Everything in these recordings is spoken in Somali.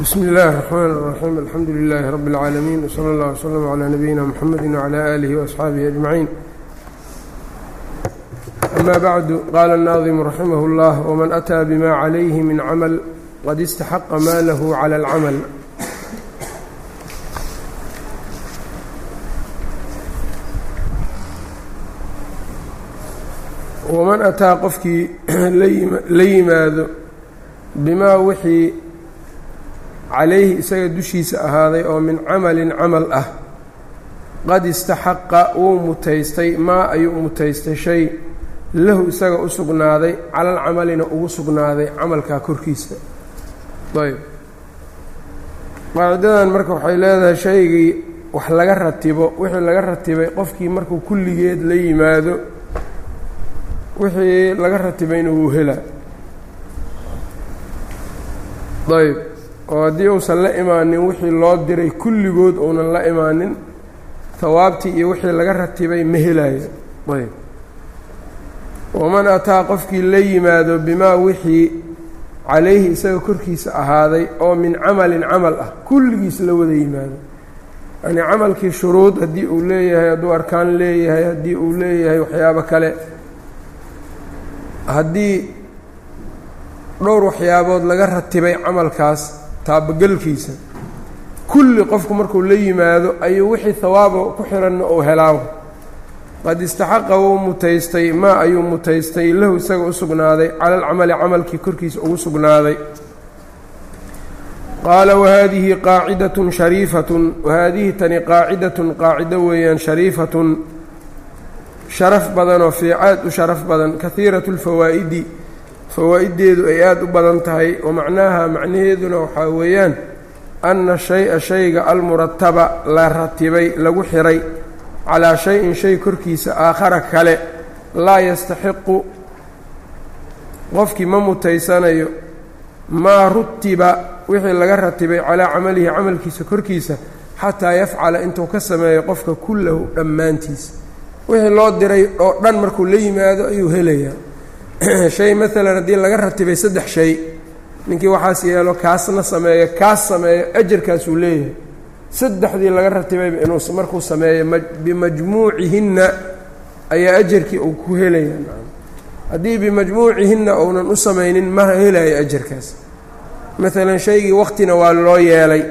bsm اllh الرحmn الرaxيim alxamdu لlh rb العaalamiin wslى اllah وslm عlى nabiyina mxamedi وعlى آlih وأصxaabihi أجmaعiin ama bعdu qala الnaظim raximah اllah wman أtىa bma عlayhi min cml qad اstaxaqa ma lah عlى اlcml waman ataa qofkii la yimaado bimaa wixii calayhi isaga dushiisa ahaaday oo min camalin camal ah. Qad istaxaqa wuu mutaystay maa ayuu mutaystay shay. Lahu isaga u sugnaaday calal camalina ugu sugnaaday camalkaa korkiisa. Ayb. Qaacidadan marka waxay leedahay shaygii wax laga ratibo wixii laga ratibay qofkii markuu kulligeed la yimaado wixii laga ratibayna wuu helaa. Ayb oo haddii uusan la imaanin wixii loo diray kulligood uunan la imaanin hawaabtii iyo wixii laga ratibay ma helaayo. Ayb. Waman ataa qofkii la yimaado bimaa wixii calayhi isaga korkiisa ahaaday oo min camalin camal ah kulligiis la wada yimaado. Yacnii camalkii shuruud haddii uu leeyahay hadduu arkaan leeyahay haddii uu leeyahay waxyaabo kale. Haddii dhowr waxyaabood laga ratibay camalkaas taabagelkiisa kulli qofku markuu la yimaado ayuu wixii hawaaba ku xihanna uu helaawo. Qad istaxaqa wuu mutaystay maa ayuu mutaystay lahu isaga u sugnaaday cala alcamali camalkii korkiisa ugu sugnaaday. Qaala wahadihi qaacidatun shariifatun wahaadihi tani qaacidatun qaacido weeyaan shariifatun. Sharaf badan oo fiicaad u sharaf badan kahiiratu lfawaa'idi fawaa'iddeedu ay aada u badan tahay wa macnaaha macnaheeduna waxaa weeyaan anna shay-a shayga almurataba la ratibay lagu xiray calaa shay-in shay korkiisa aakhara kale laa yastaxiqu qofkii ma mutaysanayo maa rutiba wixii laga ratibay calaa camalihi camalkiisa korkiisa xataa yafcala intuu ka sameeyo qofka kullahu dhammaantiisa wixii loo diray oo dhan markuu la yimaado ayuu helayaa shay maalan haddii laga ratibay saddex shay ninkii waxaas yeelo kaasna sameeyo kaas sameeyo ajarkaasuu leeyahay. Saddexdii laga ratibayba inuu markuu sameeyo bimajmuucihinna ayaa ajarkii uu ku helaya haddii bimajmuucihinna uunan u samaynin ma helayo ajarkaas maalan shaygii waqtina waa loo yeelay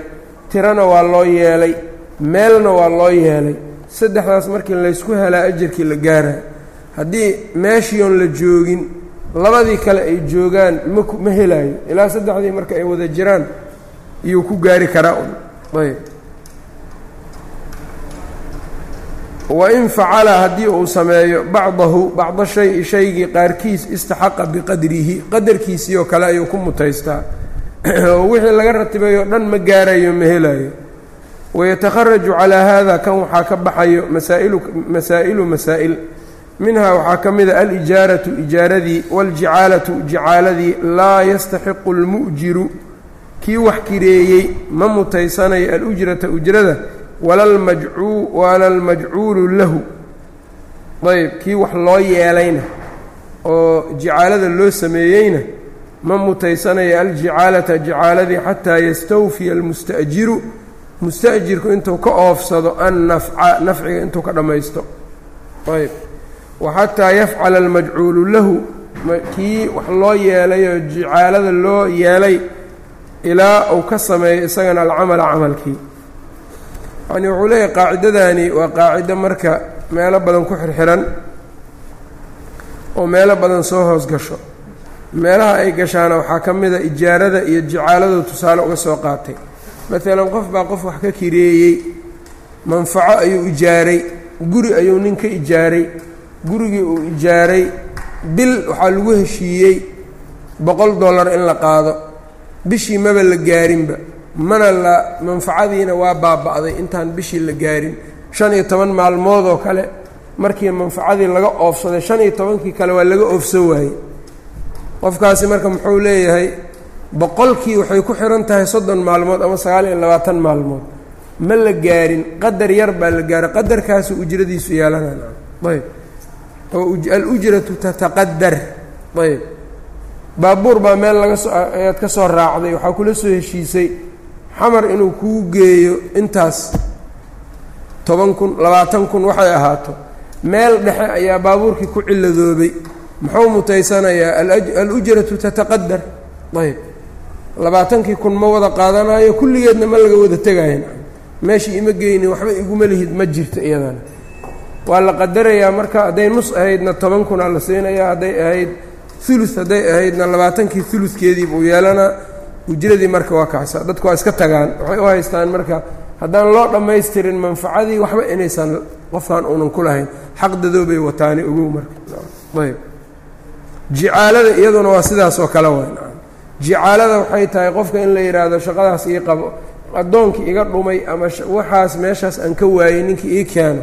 tirana waa loo yeelay meelna waa loo yeelay. Saddexdaas markii laysku helaa ajarkii la gaara haddii meeshii oon la joogin labadii kale ay joogaan maku ma helaayo. Ilaa saddexdii marka ay wada jiraan iyuu ku gaari karaa un. Ayb wain facala haddii uu sameeyo bacdahu bacda shay shaygii qaarkiis istaxaqa biqadrihi qadarkiisii oo kale ayuu ku mutaystaa. Oo wixii laga ratibay oo dhan ma gaarayo ma helayo wayatakharaju calaa hada kan waxaa ka baxayo masaa'ilu masaa'ilu masaa'il minhaa waxaa ka mida alijaaratu ijaaradii waاljicaalatu jicaaladii laa yastaxiqu اlmu'jiru kii wax kireeyey ma mutaysanayo alujrata ujrada wala almajcuulu lahu. Ayb kii wax loo yeelayna oo jicaalada loo sameeyeyna ma mutaysanayo aljicaalata jicaaladii xataa yastawfiya almusta'jiru musta'jirku intuu ka oofsado annafca nafciga intuu ka dhammaysto ayb waxataa yafcala almajcuulu lahu kii wax loo yeelay oo jicaalada loo yeelay ilaa uu ka sameeyo isagana alcamala camalkii. Yacni wuxuu leeyahay qaacidadani waa qaacido marka meelo badan ku xirxiran oo meelo badan soo hoos gasho. Meelaha ay gashaana waxaa ka mida ijaarada iyo jicaaladu tusaale uga soo qaatay. Maalan qof baa qof wax ka kireeyey manfaco ayuu ijaaray guri ayuu nin ka ijaaray gurigii uu ijaaray bil waxaa lagu heshiiyey boqol dollar in la qaado. Bishii maba la gaarinba mana la manfacadiina waa baaba'day intaan bishii la gaarin. Shan iyo toban maalmood oo kale markii manfacadii laga oofsaday shan iyo tobankii kale waa laga oofsan waayey. Qofkaasi marka muxuu leeyahay boqolkii waxay ku xihan tahay soddon maalmood ama sagaal iyo labaatan maalmood. Ma la gaarin qadar yar baa la gaaray qadarkaasu ujradiisu yeelanana ayb oo alujratu tataqadar ayb. Baabuur baa meel laga soo ayaad ka soo raacday waxaa kula soo heshiisay xamar inuu kuu geeyo intaas toban kun labaatan kun waxay ahaato. Meel dhexe ayaa baabuurkii ku ciladoobay muxuu mutaysanayaa alujratu tataqadar ayb. Labaatankii kun ma wada qaadanayo kulligeedna ma laga wada tegayan meeshii ima geynin waxba iguma lihid ma jirto iyadana waa la qadarayaa marka hadday nus ahaydna toban kunaa la siinayaa hadday ahayd ulu hadday ahaydna labaatankii uludkeedii buu yeelanaa ujradii marka waa kacsa dadku waa iska tagaan waxay u haystaan marka haddaan loo dhammaystirin manfacadii waxba inaysan qofkan uunan ku lahayn. Xaqdadoobay wataani ogow marka. Ayb. Jicaalada iyaduna waa sidaas oo kale wa jicaalada waxay tahay qofka in la yidhaahdo shaqadaas ii qabo addoonkii iga dhumay ama waxaas meeshaas aan ka waayey ninkii ii keeno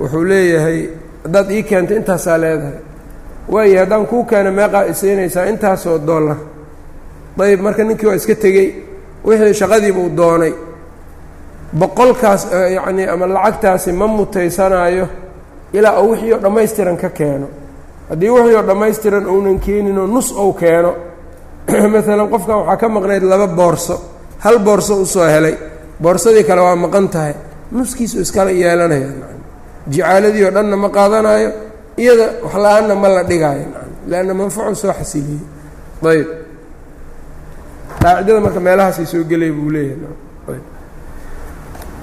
wuxuu leeyahay haddaad ii keento intaasaa leedahay. Waayo haddaan kuu keeno meeqaa isiinaysaa intaasoo dollar ayb marka ninkii waa iska tegey wixii shaqadiibuu doonay. Boqolkaas yacnii ama lacagtaasi ma mutaysanaayo ilaa uu wixii oo dhammaystiran ka keeno. Haddii wixii oo dhammaystiran uunan keeninoo nus ou keeno maalan qofkan waxaa ka maqnayd laba boorso hal boorso u soo helay. Boorsadii kale waa maqan tahay. Nuskiisu iskala yeelanaya jicaaladii oo dhanna ma qaadanayo iyada wax la'aanna ma la dhigaayo. Leanna manfacu soo xasiliyey ayb qaacidada marka meelahaasay soo gelaya buu leeyahay.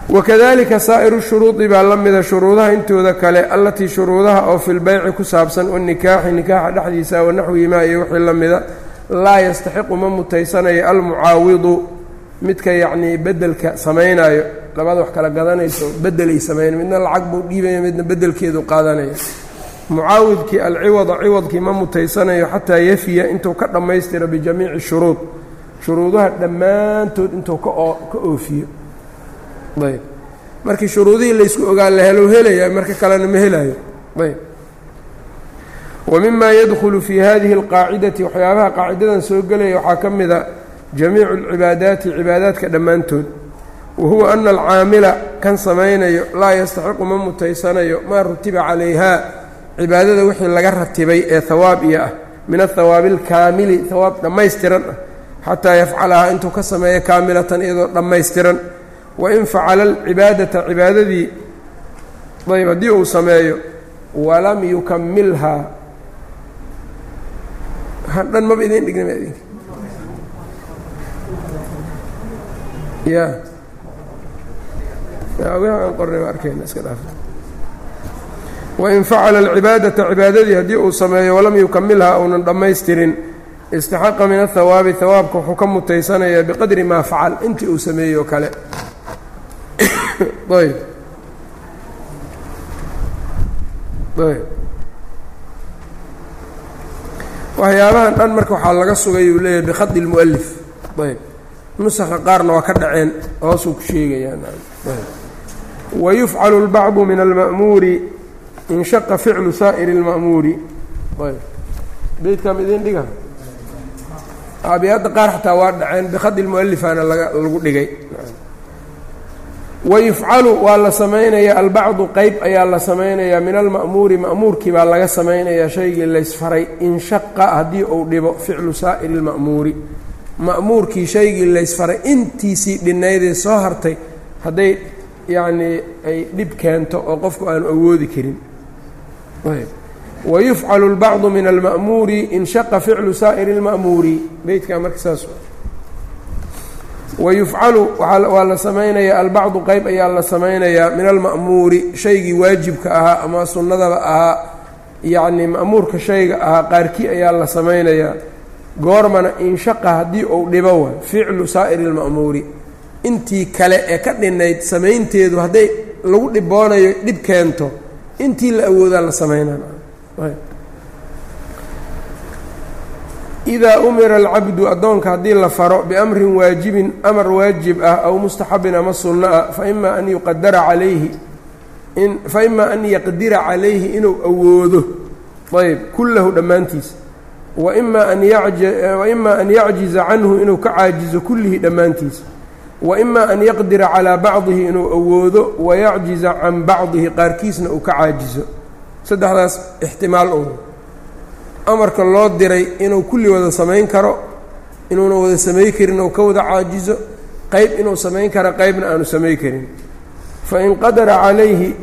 Wakadalika saa'iru shuruudi baa la mida shuruudaha intooda kale allatii shuruudaha oo fi lbeyci ku saabsan wanikaaxi nikaaxa dhexdiisa wanaxwihimaa iyo wixii la mida laa yastaxiqu ma mutaysanayo almucaawidu midka yacnii bedelka samaynayo labada wax kala gadanayso bedelay samayna midna lacag buu dhiibaya midna bedelkeedu qaadanaya. Mucaawidkii alciwada ciwadkii ma mutaysanayo xataa yafiya intuu ka dhammaystiro bijamiici shuruud. Shuruudaha dhammaantood intuu ka oofiyo. Ayb. Markii shuruudihii laysku ogaa la helo helayaa marka kalena ma helayo ayb. Wa mima yadkhulu fii hadihi اlqaacidati waxyaabaha qaacidadan soo gelaya waxaa ka mida jamiicu اlcibaadaati cibaadaadka dhammaantood wa huwa ana alcaamila kan samaynayo laa yastaxiqu ma mutaysanayo maa rutiba calayha cibaadada wixii laga ratibay ee hawaab iyo ah min athawaabi alkaamili hawaab dhammaystiran ah xataa yafcalahaa intuu ka sameeyo kaamilatan iyadoo dhammaystiran wain facala alcibaadata cibaadadii ayb haddii uu sameeyo walam yukamilhaa dhan maba idin dhigna idinka ya aan wain facala alcibaadata cibaadadii haddii uu sameeyo walam yukamilhaa uunan dhammaystirin istaxaqa min athawaabi hawaabka wuxuu ka mutaysanayaa biqadri maa facal intii uu sameeyey oo kale. Ayb. Ayb. Waxyaabahan dhan marka waxaa laga sugay uu leeyahay bikhadi اlmu'alif ayb. Nusakha qaarna waa ka dhaceen hoosuu ku sheegayaa wayufcalu اlbacdu min alma'muuri inshaqa ficlu saa'iri اlma'muuri ayb beydkaama idin dhiga abiyaadda qaar xataa waa dhaceen bikhadi lmu'alifaana lagu dhigay wayufcalu waa la samaynayaa albacdu qeyb ayaa la samaynayaa min alma'muuri ma'muurkii baa laga samaynayaa shaygii laysfaray inshaqa haddii uu dhibo ficlu saa'iri اlma'muuri ma'muurkii shaygii laysfaray intiisii dhinnaydee soo hartay hadday yacnii ay dhib keento oo qofku aanu awoodi karin wayufcalu اlbacdu min alma'muuri inshaqa ficlu saa'iri اlma'muuri beytkaa marka saas wayufcalu waa la samaynayaa albacdu qeyb ayaa la samaynayaa min alma'muuri shaygii waajibka ahaa ama sunnadaba ahaa yacnii ma'muurka shayga ahaa qaarkii ayaa la samaynayaa goormana inshaqa haddii uu dhibo wa ficlu saa'iri اlma'muuri intii kale ee ka dhinayd samaynteedu hadday lagu dhiboonayo dhib keento intii la awoodaa la samaynaa idaa umira alcabdu addoonka haddii la faro biamrin waajibin amar waajib ah aw mustaxabin ama sunno ah faima an yuqadara calayhi faima an yaqdira calayhi inuu awoodo. Ayb. Kullahu dhammaantiisa waima an yacjiza canhu inuu ka caajizo kullihi dhammaantiisa waima an yaqdira calaa bacdihi inuu awoodo wayacjiza can bacdihi qaarkiisna uu ka caajizo. Saddexdaas ixtimaal un amarka loo diray inuu kulli wada samayn karo inuuna wada samay karin oo ka wada caajizo qayb inuu samayn kara qaybna aanu samayn karin. Fain qadara calayhi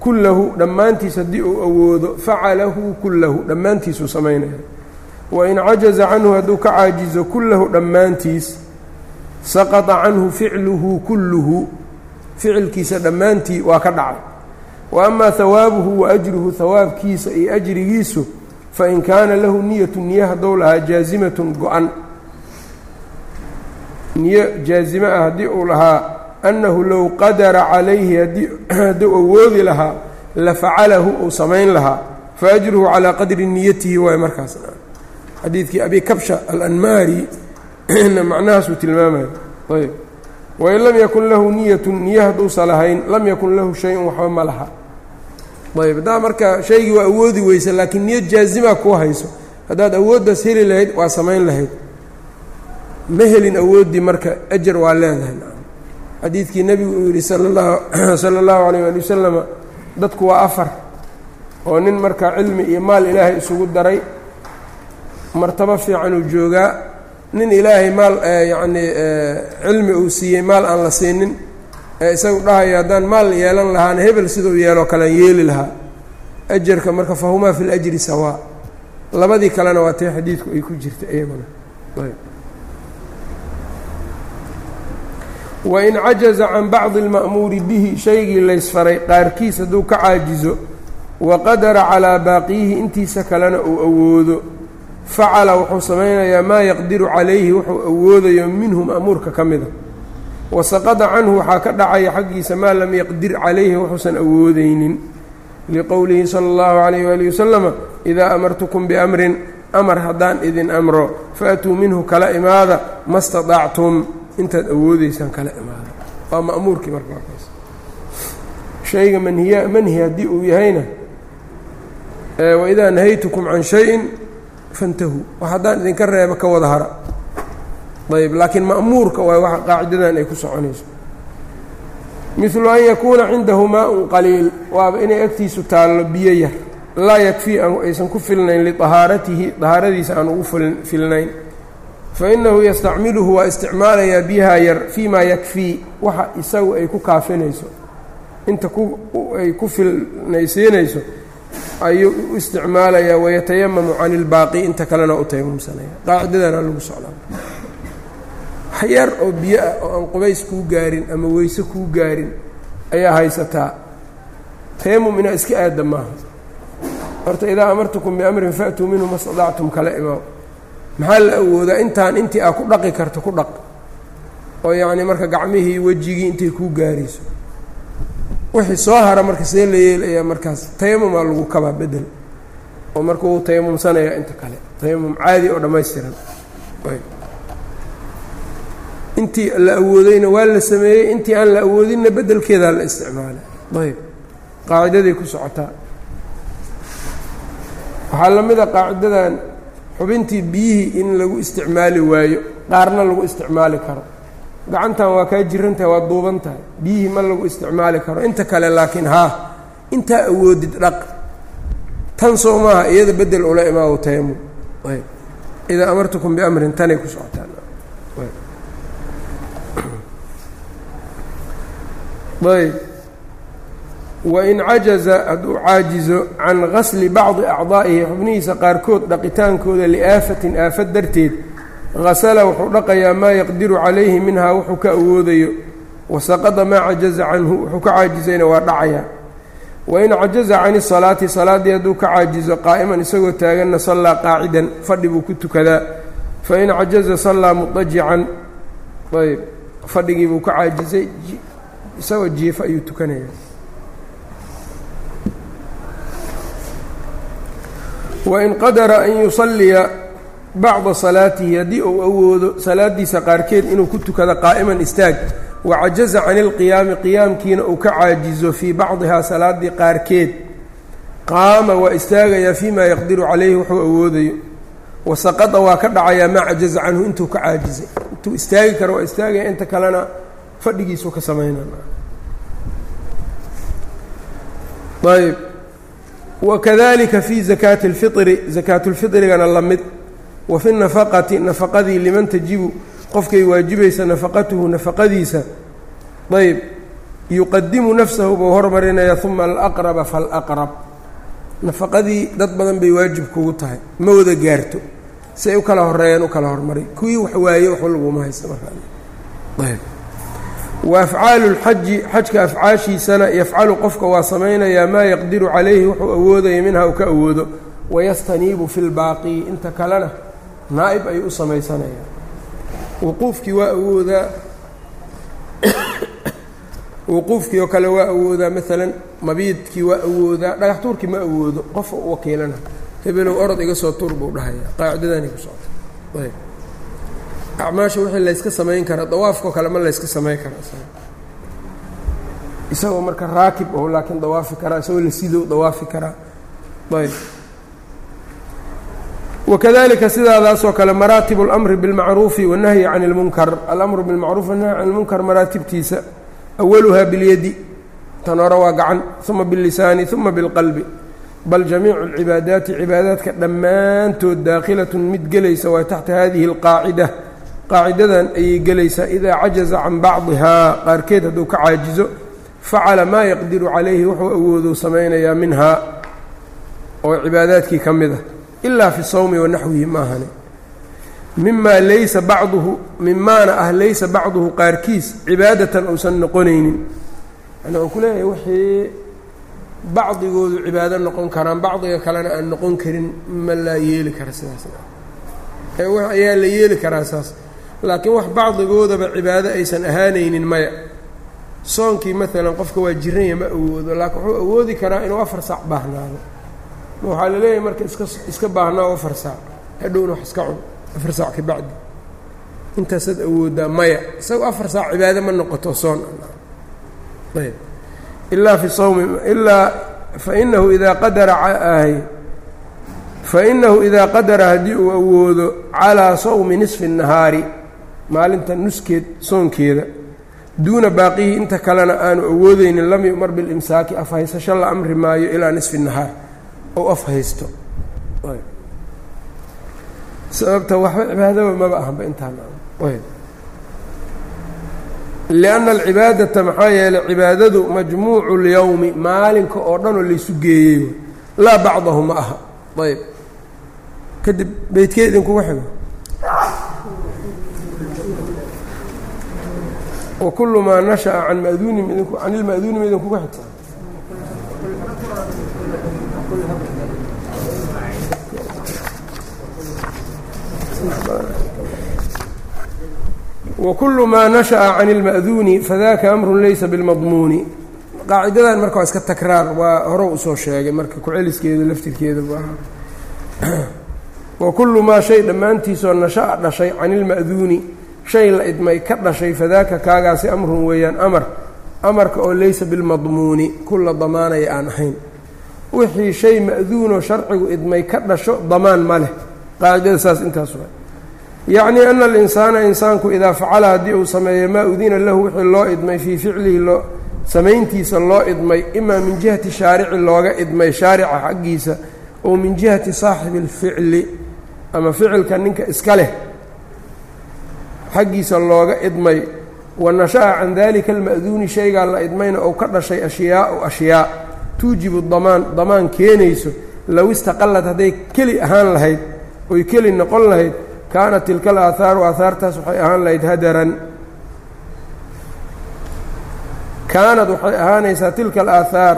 kullahu dhammaantiis haddii uu awoodo facalahu kullahu dhammaantiisuu samaynaya wain cajaza canhu hadduu ka caajizo kullahu dhammaantiis saqata canhu ficluhu kulluhu ficilkiisa dhammaantii waa ka dhacay. Wa amaa hawaabuhu wa ajruhu hawaabkiisa iyo ajrigiisu fain kaana lahu niyatu niye haddou lahaa jaazimatun go-an. Niyo jaazime ah haddii uu lahaa annahu low qadara calayhi hadduu awoodi lahaa la facalahu uu samayn lahaa fa ajruhu calaa qadri niyatihi waay markaas. Xadiidkii abi kabsha alanmaari macnahaasuu tilmaamaya ayb wain lam yakun lahu niyatun niye hadduusa lahayn lam yakun lahu shay-un waxba ma laha. Ayb haddaa marka shaygii waa awoodi weysa laakiin niyad jaazima kuu hayso haddaad awooddaas heli lahayd waa samayn lahayd. Ma helin awooddii marka ajar waa leedahay. Xadiidkii nebigu uu yidhi sala allahu alayh ali wasalama dadku waa afar. Oo nin marka cilmi iyo maal ilaahay isugu daray martabo fiican uu joogaa nin ilaahay maal yacnii cilmi uu siiyey maal aan la siinin ee isagu dhahaya haddaan maal yeelan lahaana hebel siduu yeeloo kalean yeeli lahaa. Ajarka marka fahumaa fi lajri sawaa labadii kalena waa tee xadiidku ay ku jirta iyaguna. Wain cajaza can bacdi اlma'muuri bihi shaygii laysfaray qaarkiis hadduu ka caajizo wa qadara calaa baaqiyihi intiisa kalena uu awoodo facala wuxuu samaynayaa maa yaqdiru calayhi wuxuu awoodayo minhu ma'muurka ka mida. Wa saqada canhu waxaa ka dhacaya xaggiisa maa lam yaqdir calayhi wuxuusan awoodaynin. Liqowlihi sala اllahu calayh waali wasalama idaa amartukum biamrin amar haddaan idin amro faatuu minhu kala imaada ma staطactum intaad awoodeysaan kala imaada. Waa ma'muurkii marka markaas shayga manhiya manhi haddii uu yahayna waidaa nahaytukum can shayin fantahuu wax haddaan idinka reebo ka wada hara. Ayb laakiin ma'muurka waa waxa qaacidadan ay ku soconayso. Midlu an yakuuna cindahu maa-un qaliil. Waaba inay agtiisu taallo biyo yar. Laa yakfii aysan ku filnayn liطahaaratihi dahaaradiisa aan ugu filnayn. Fainahu yastacmiluhu waa isticmaalayaa biyaha yar fii maa yakfii waxa isagu ay ku kaafinayso. Inta ay ku filnaysiinayso ayuu u isticmaalayaa wayatayamamu can ilbaaqi inta kalena u tayamumsanaya qaacidadana lagu socdaa wax yar oo biyo ah oo aan qubays kuu gaarin ama weyse kuu gaarin ayaa haysataa tayamum inaa iska aada maaha. Horta idaa amartukum biamrin fa'tuu minhu ma stadactum kala imaam. Maxaa la awoodaa intaan intii aa ku dhaqi karto ku dhaq? Oo yacni marka gacmihii wejigii intay kuu gaarayso wixii soo hara marka see la yeelayaa markaas tayamumaa lagu kabaa bedel. Oo marka wuu tayamumsanayaa inta kale. Tayamum caadi oo dhammaystiran. Intii la awoodayna waa la sameeyey intii aan la awoodinna beddelkeedaa la isticmaalay ayb. Qaacidaday ku socotaa waxaa la mid a qaacidadan xubintii biyihii in lagu isticmaali waayo qaarna lagu isticmaali karo gacantan waa kaa jiran tahay waa duuban tahay biyihii ma lagu isticmaali karo. Inta kale laakiin haa intaa awoodid dhaq. Tan soo maaha iyada bedel ula imaawo tayamum ayb. Idaa amartukum biamrin tanay ku socotaan. Ayb. Wain cajaza hadduu caajizo can gasli bacdi acdaa'ihi xubnihiisa qaarkood dhaqitaankooda liaafatin aafad darteed hasala wuxuu dhaqayaa maa yaqdiru calayhi minhaa wuxuu ka awoodayo. Wasaqada maa cajaza canhu wuxuu ka caajizayna waa dhacayaa wain cajaza can isalaati salaaddii hadduu ka caajizo qaa'iman isagoo taaganna sallaa qaacidan fadhi buu ku tukadaa. Fain cajaza sallaa mudajican ayb fadhigii buu ka caajizay isagoo jiifa ayuu tukanaya wain qadara an yusalliya bacda salaatihi haddii uu awoodo salaadiisa qaarkeed inuu ku tukado qaa'iman istaag. Wacajaza can ilqiyaami qiyaamkiina uu ka caajizo fii bacdihaa salaaddii qaarkeed. Qaama waa istaagayaa fii maa yaqdiru calayhi wuxuu awoodayo. Wasaqada waa ka dhacayaa maa cajaza canhu intuu ka caajizay. Intuu istaagi karo waa istaagaya inta kalena fadhigiisuu ka samaynayb wakadalika fi zakaati اlfiri zakaatulfiطrigana la mid wa fi nafaqati nafaqadii liman tajibu qofkay waajibaysa nafaqatuhu nafaqadiisa ayb yuqadimu nafsahu buu hormarinaya uma alaqraba falaqrab. Nafaqadii dad badan bay waajib kugu tahay ma wada gaarto. Si ay u kala horeeyaan u kala hormari. Kuwii wax waaye waxba laguma haysta markaayb wa afcaalu lxaji xajka afcaashiisana yafcalu qofka waa samaynayaa maa yaqdiru calayhi wuxuu awoodaya minha uu ka awoodo. Wayastaniibu fi lbaaqi inta kalena naa'ib ayuu u samaysanayaa wuquufkii waa awoodaa. Wuquufkii oo kale waa awoodaa. Maalan mabiidkii waa awoodaa. Dhagax tuurkii ma awoodo. Qofa u wakiilana. Hebelow orod iga soo tuur buu dhahaya qaacidadani ku socota. Ayb. Acmaasha wixii layska samayn karaa. Dawaafkao kale ma layska samayn karaa. Isagoo marka raakib oo laakiin dawaafi karaa. Isagoo lasidow dawaafi karaa. Ayb wakadalika sidaadaasoo kale maraatib اlamri biاlmacruufi wالnahyi can اlmunkar alamru biاlmacruuf wالnahyi can اlmunkar maraatibtiisa awaluha biاlyadi tan hore waa gacan uma biاllisaani uma biاlqalbi bal jamiicu اlcibaadaati cibaadaadka dhammaantood daakhilaة mid gelaysa waa taxta hadihi اlqaacida qaacidadan ayay gelaysaa idaa cajaza can bacdihaa qaarkeed hadduu ka caajizo facala maa yaqdiru calayhi wuxuu awoodou samaynayaa minhaa oo cibaadaadkii ka mid ah ilaa fi sawmi wa naxwihi maahane mimaa laysa bacduhu mimaana ah laysa bacduhu qaarkiis cibaadatan uusan noqonaynin yani uu ku leeyahay wixii bacdigoodu cibaado noqon karaan bacdiga kalena aan noqon karin ma laa yeeli kara sidaas ayaa la yeeli karaa saas laakiin wax bacdigoodaba cibaado aysan ahaanaynin maya soonkii maalan qofka waa jiranya ma awoodo laakiin wuxuu awoodi karaa inuu afar saac baahnaado waxaa la leeyahay marka iska iska baahnaa afar saac hadhowna wax iska cun afar saac ka bacdi intaasaad awooddaa maya isagoo afar saac cibaado ma noqoto soon ayb ilaa fi sawmi ilaa fainahu idaa qadara ahy fainahu idaa qadara haddii uu awoodo calaa sawmi nisfi الnahaari maalinta nuskeed soonkeeda duuna baaqihi inta kalena aanu awoodeynin lam yu'mar biاlimsaaki afhaysasho la amri maayo ilaa nisfi الnahaar ou af haysto. Sababta waxba cibaadaba maba ahanba intaan lianna alcibaadata maxaa yeelay cibaadadu majmuucu اlyowmi maalinka oo dhan oo laysu geeyey laa bacdahu ma aha. Ayb kadib beydkee idinkuga xigo wakulu maa nashaأa can maduunim idinku can ilma'duunim idinkuga xigta wkul maa nashaأa can اlma'duuni fadaka amru laysa biاlmadmuuni qaacidadan marka waa iska takraar waa hore usoo sheegay marka ku-celiskeeda laftirkeeda wakulu maa shay dhammaantiisoo nasha'a dhashay can ilma'duuni shay la idmay ka dhashay fadaaka kaagaasi amrun weeyaan amar amarka oo laysa bilmadmuuni kula damaanaya aan ahayn wixii shay ma'duunoo sharcigu idmay ka dhasho damaan ma leh qaacidada saas intaas waa yacnii ana alinsaana insaanku idaa facala haddii uu sameeyo maa udina lahu wixii loo idmay fii ficlihi loo samayntiisa loo idmay imaa min jihati shaarici looga idmay shaarica xaggiisa oo min jihati saaxibi اlficli ama ficilka ninka iska leh xaggiisa looga idmay wa nasha'a can dalika alma'duuni shaygaa la idmayna ou ka dhashay ashyaau ashyaa tuujibu damaan damaan keenayso low istaqallad hadday keli ahaan lahayd oy keli noqon lahayd kaanat tilka alaahaaru aahaartaas waxay ahaan lahayd hadaran. Kaanad waxay ahaanaysaa tilka alaahaar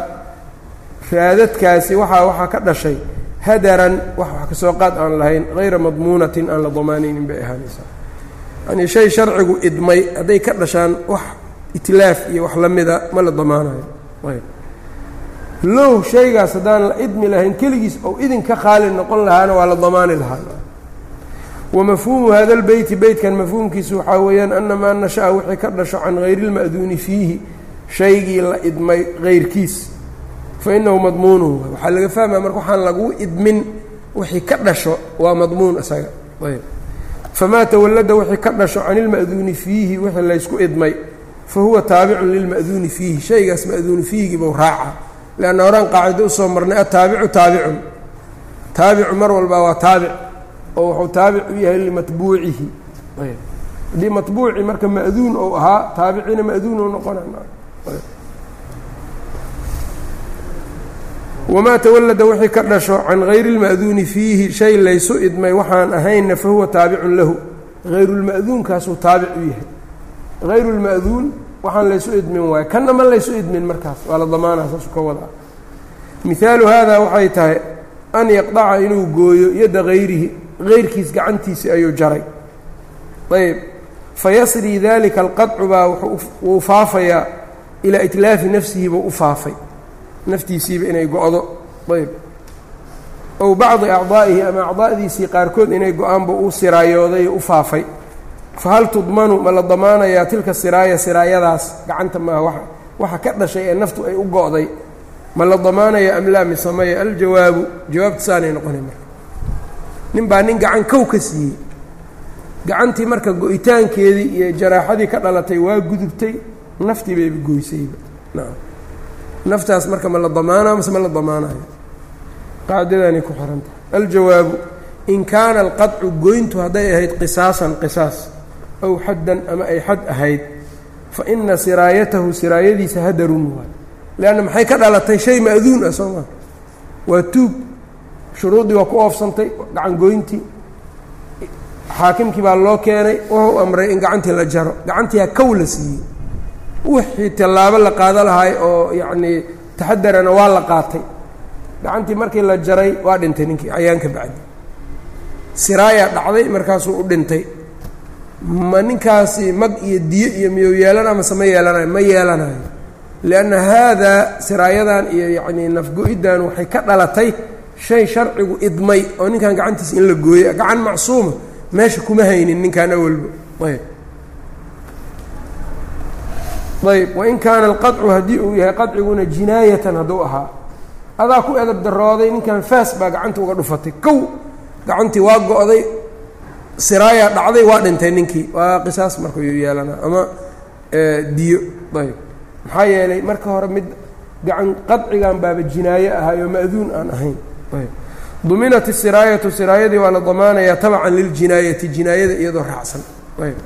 raadadkaasi waxaa waxaa ka dhashay hadaran wax wax ka soo qaad aan lahayn hayra madmuunatin aan la damaanaynin bay ahaanaysaa. Yanii shay sharcigu idmay hadday ka dhashaan wax itlaaf iyo wax la mida ma la damaanayo low shaygaas haddaan la idmi lahayn keligiis ou idinka qaali noqon lahaana waa la damaani lahaa. Wa mafhuumu hada lbeyti beytkan mafhuumkiisu waxaa weeyaan ana maa nasha'a wixii ka dhasho can hayri اlma'duuni fiihi shaygii la idmay hayrkiis fa inahu madmuunuhu waxaa laga fahmaya marka waxaan laguu idmin wixii ka dhasho waa madmuun isaga ayb. Famaa tawallada wixii ka dhasho can ilma'duuni fiihi wixii laysku idmay fa huwa taabicun lilma'duuni fiihi shaygaas ma'duuni fiihigii buu raaca leanna horaan qaacido u soo marnay ataabicu taabicun taabicu mar walbaa waa taabic oo wuxuu taabic u yahay limatbuucihi haddii matbuuci marka ma'duun ou ahaa taabiciina ma'duun ou noqona wamaa tawallada wixii ka dhasho can hayri اlma'duuni fiihi shay laysu idmay waxaan ahaynna fahuwa taabicun lahu hayrulma'duunkaasuu taabic u yahay hayru lma'duun waxaan laysu idmin waayo kanna ma laysu idmin markaas. Waa la damaanaa saasu ka wadaa mihaalu haadaa waxay tahay an yaqdaca inuu gooyo yadda hayrihi hayrkiis gacantiisi ayuu jaray. Ayb. Fayasrii dalika alqadcu baa wuu faafayaa ilaa itlaafi nafsihi buu u faafay. Naftiisiiba inay go-do. Ayb. Ow bacdi acdaa'ihi ama acdaa'diisii qaarkood inay go'aanba u siraayooday u faafay fahal tudmanu ma la damaanayaa tilka siraaya siraayadaas gacanta maaha wa waxa ka dhashay ee naftu ay u go'day. ma la damaanaya am laa mise maya aljawaabu. jawaabta saanay noqonay marka. nin baa nin gacan kow ka siiyey. gacantii marka go-itaankeedii iyo jaraaxadii ka dhalatay waa gudubtay. naftii bayba goysayba nacam naftaas marka ma la damaanaa mise ma la damaanayo qaacidadanay ku tahay aljawaabu. in kaana alqadcu goyntu hadday ahayd qisaasan qisaas aw xaddan ama ay xad ahayd fa ina siraayatahu siraayadiisa hadarun waay leanna maxay ka dhalatay? Shay ma'duun ah soo maa waa tuug shuruuddii waa ku oofsantay gacan goyntii xaakimkii baa loo keenay wuxuu amray in gacantii la jaro. Gacantiiha kow la siiyey. Wixii tallaabo la qaado lahay oo yacnii taxadarana waa la qaatay. Gacantii markii la jaray waa dhintay ninkii cayaanka bacdi. Siraayaa dhacday markaasuu u dhintay ma ninkaasi mag iyo diyo iyo miyuu yeelana mase ma yeelanayo ma yeelanayo lianna haadaa siraayadan iyo yacnii nafgo-iddan waxay ka dhalatay shay sharcigu idmay oo ninkan gacantiisa in la gooyo gacan macsuuma meesha kuma haynin ninkaan awalba. Ayb. Ayb. Wain kaana alqadcu haddii uu yahay qadciguna jinaayatan hadduu ahaa. Adaa ku edab darooday ninkan faas baa gacanta uga dhufatay. Kow gacantii waa go-day siraayaa dhacday waa dhintay ninkii. Waa qisaas marka yuu yeelanaa ama diyo. Ayb maxaa yeelay marka hore mid gacan qadcigan baaba jinaaye ahaayoo ma'duun aan ahayn. Ayb duminat isiraayatu siraayadii waa la damaanayaa tabacan liljinaayati jinaayada iyadoo raacsan. Ayb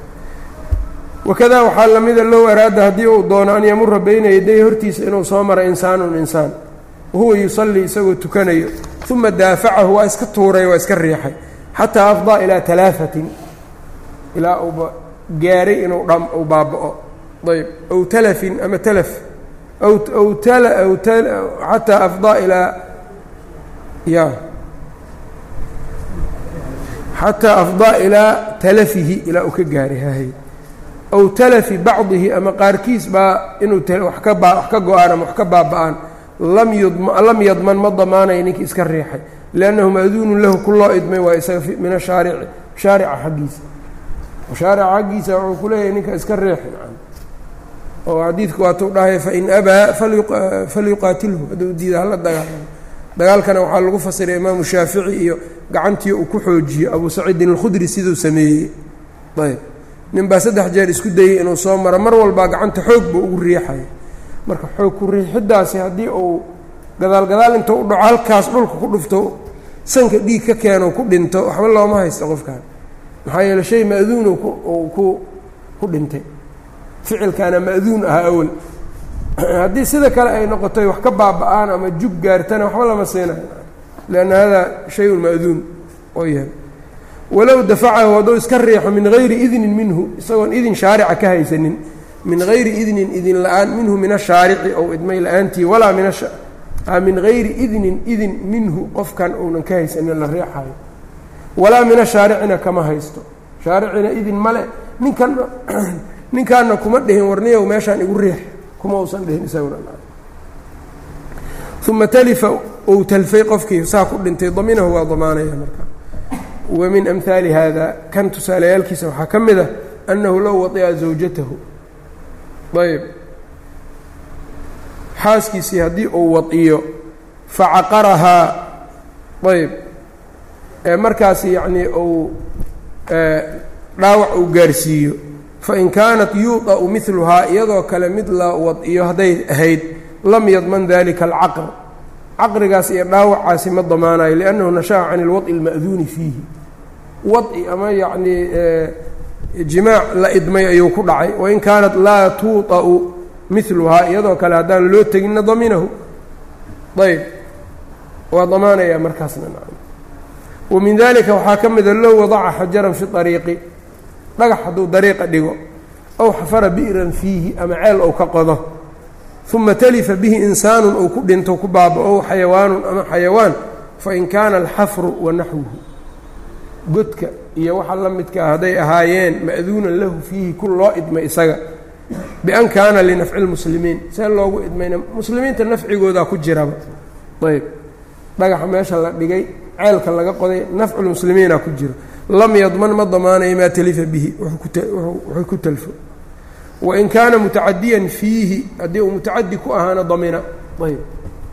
wakada waxaa lamida low araada haddii uu doono an yamura bayna yaday hortiisa inuu soo maro insaanun insaan. Wahuwa yusallii isagoo tukanayo uma daafacahu waa iska tuuray waa iska riixay xataa afdaa ilaa talaafatin ilaa uuba gaaray inuu dham uu baaba'o. Ayb aw talafin ama talaf aw aw tala aw xataa afdaa ilaa ya. Xataa afdaa ilaa talafihi ilaa uu ka gaaray hahay aw talafi bacdihi ama qaarkiis baa inuu wax ka baa go'aan ama wax ka baaba'aan. Lam yudma ma damaanaya ninkii iska riixay liannahu ma'duunun lahu ku loo idmay waa isaga min ashaarici shaarica xaggiisa shaarica xaggiisa wuxuu ku leeyahay ninka iska riixi oo xadiidku waatuu dhahay fain abaa falyuqaatilhu hadduu diida hala dagaalamo dagaalkana waxaa lagu fasiray imaamu shaafici iyo gacantii uu ku xoojiyo abu saciidin alkhudri siduu sameeyey ayb nin baa saddex jeer isku dayey inuu soo maro mar walbaa gacanta xoog buu ugu riixaya marka xoog ku riixidaasi haddii uu gadaal gadaal u dhaco halkaas dhulka ku dhufto sanka dhiig ka keeno ku dhinto waxba looma haysto qofkan maxaa yeele shay ma'duunu ku ku dhintay. Ficilkaana ma'duun ahaa awal. Haddii sida kale ay noqotay wax ka baaba'aan ama jug gaartana waxba lama siinayo lianna hada shayun ma'duun oo yahay. Walow dafacahu hadduu iska riixo min hayri idnin minhu isagoon idin shaarica ka haysanin min hayri idnin idin la'aan minhu min ashaarici ou idmay la'aantii walaa min min hayri idnin idin minhu qofkan uunan ka haysanin la riixayo. Walaa min ashaaricina kama haysto. Shaaricina idin male ninkan ninkaana kuma dhihin warniyow meeshaan igu riix. Kuma uusan dhihin isaguna uma talifa ou talfay qofkii saa ku dhintay daminahu waa damaanaya marka. Wa min amhaali hada kan tusaalayaalkiisa waxaa ka mid ah annahu low wadica zawjatahu. Ayb xaaskiisii haddii uu wadiyo facaqarahaa ayb markaasi yacnii uu dhaawac uu gaarsiiyo. Fain kaanat yuuda'u miluhaa iyadoo kale mid la wadiyo hadday ahayd lam yadman dalika alcaqr. Caqrigaas iyo dhaawacaasi ma damaanayo liannahu nasha'a can ilwad'i اlma'duuni fiihi. Wad'i ama yacnii jimaac la idmay ayuu ku dhacay. Wain kaanat laa tuuطa'u miluhaa iyadoo kale haddaan loo teginna daminahu. Ayb waa damaanayaa markaasna wa min dalika waxaa ka mida low wadaca xajaran fi ariiqi dhagax hadduu dariiqa dhigo ow xafara bi'ran fiihi ama ceel ou ka qodo uma talifa bihi insaanun ou ku dhinto ku baaba-o xayawaanun ama xayawaan fain kaana alxafru wa naxwuhu. Godka iyo waxa la midkaa hadday ahaayeen ma'duunan lahu fiihi ku loo idmay isaga bian kaana linafci lmuslimiin see loogu idmayna muslimiinta nafcigoodaa ku jiraba ayb dhagaxa meesha la dhigay ceelka laga qoday nafculmuslimiina ku jiro lam yadman ma damaanayo maa talifa bihi wuxuu ku talfo wain kaana mutacadiyan fiihi haddii uu mutacadi ku ahaana damina ayb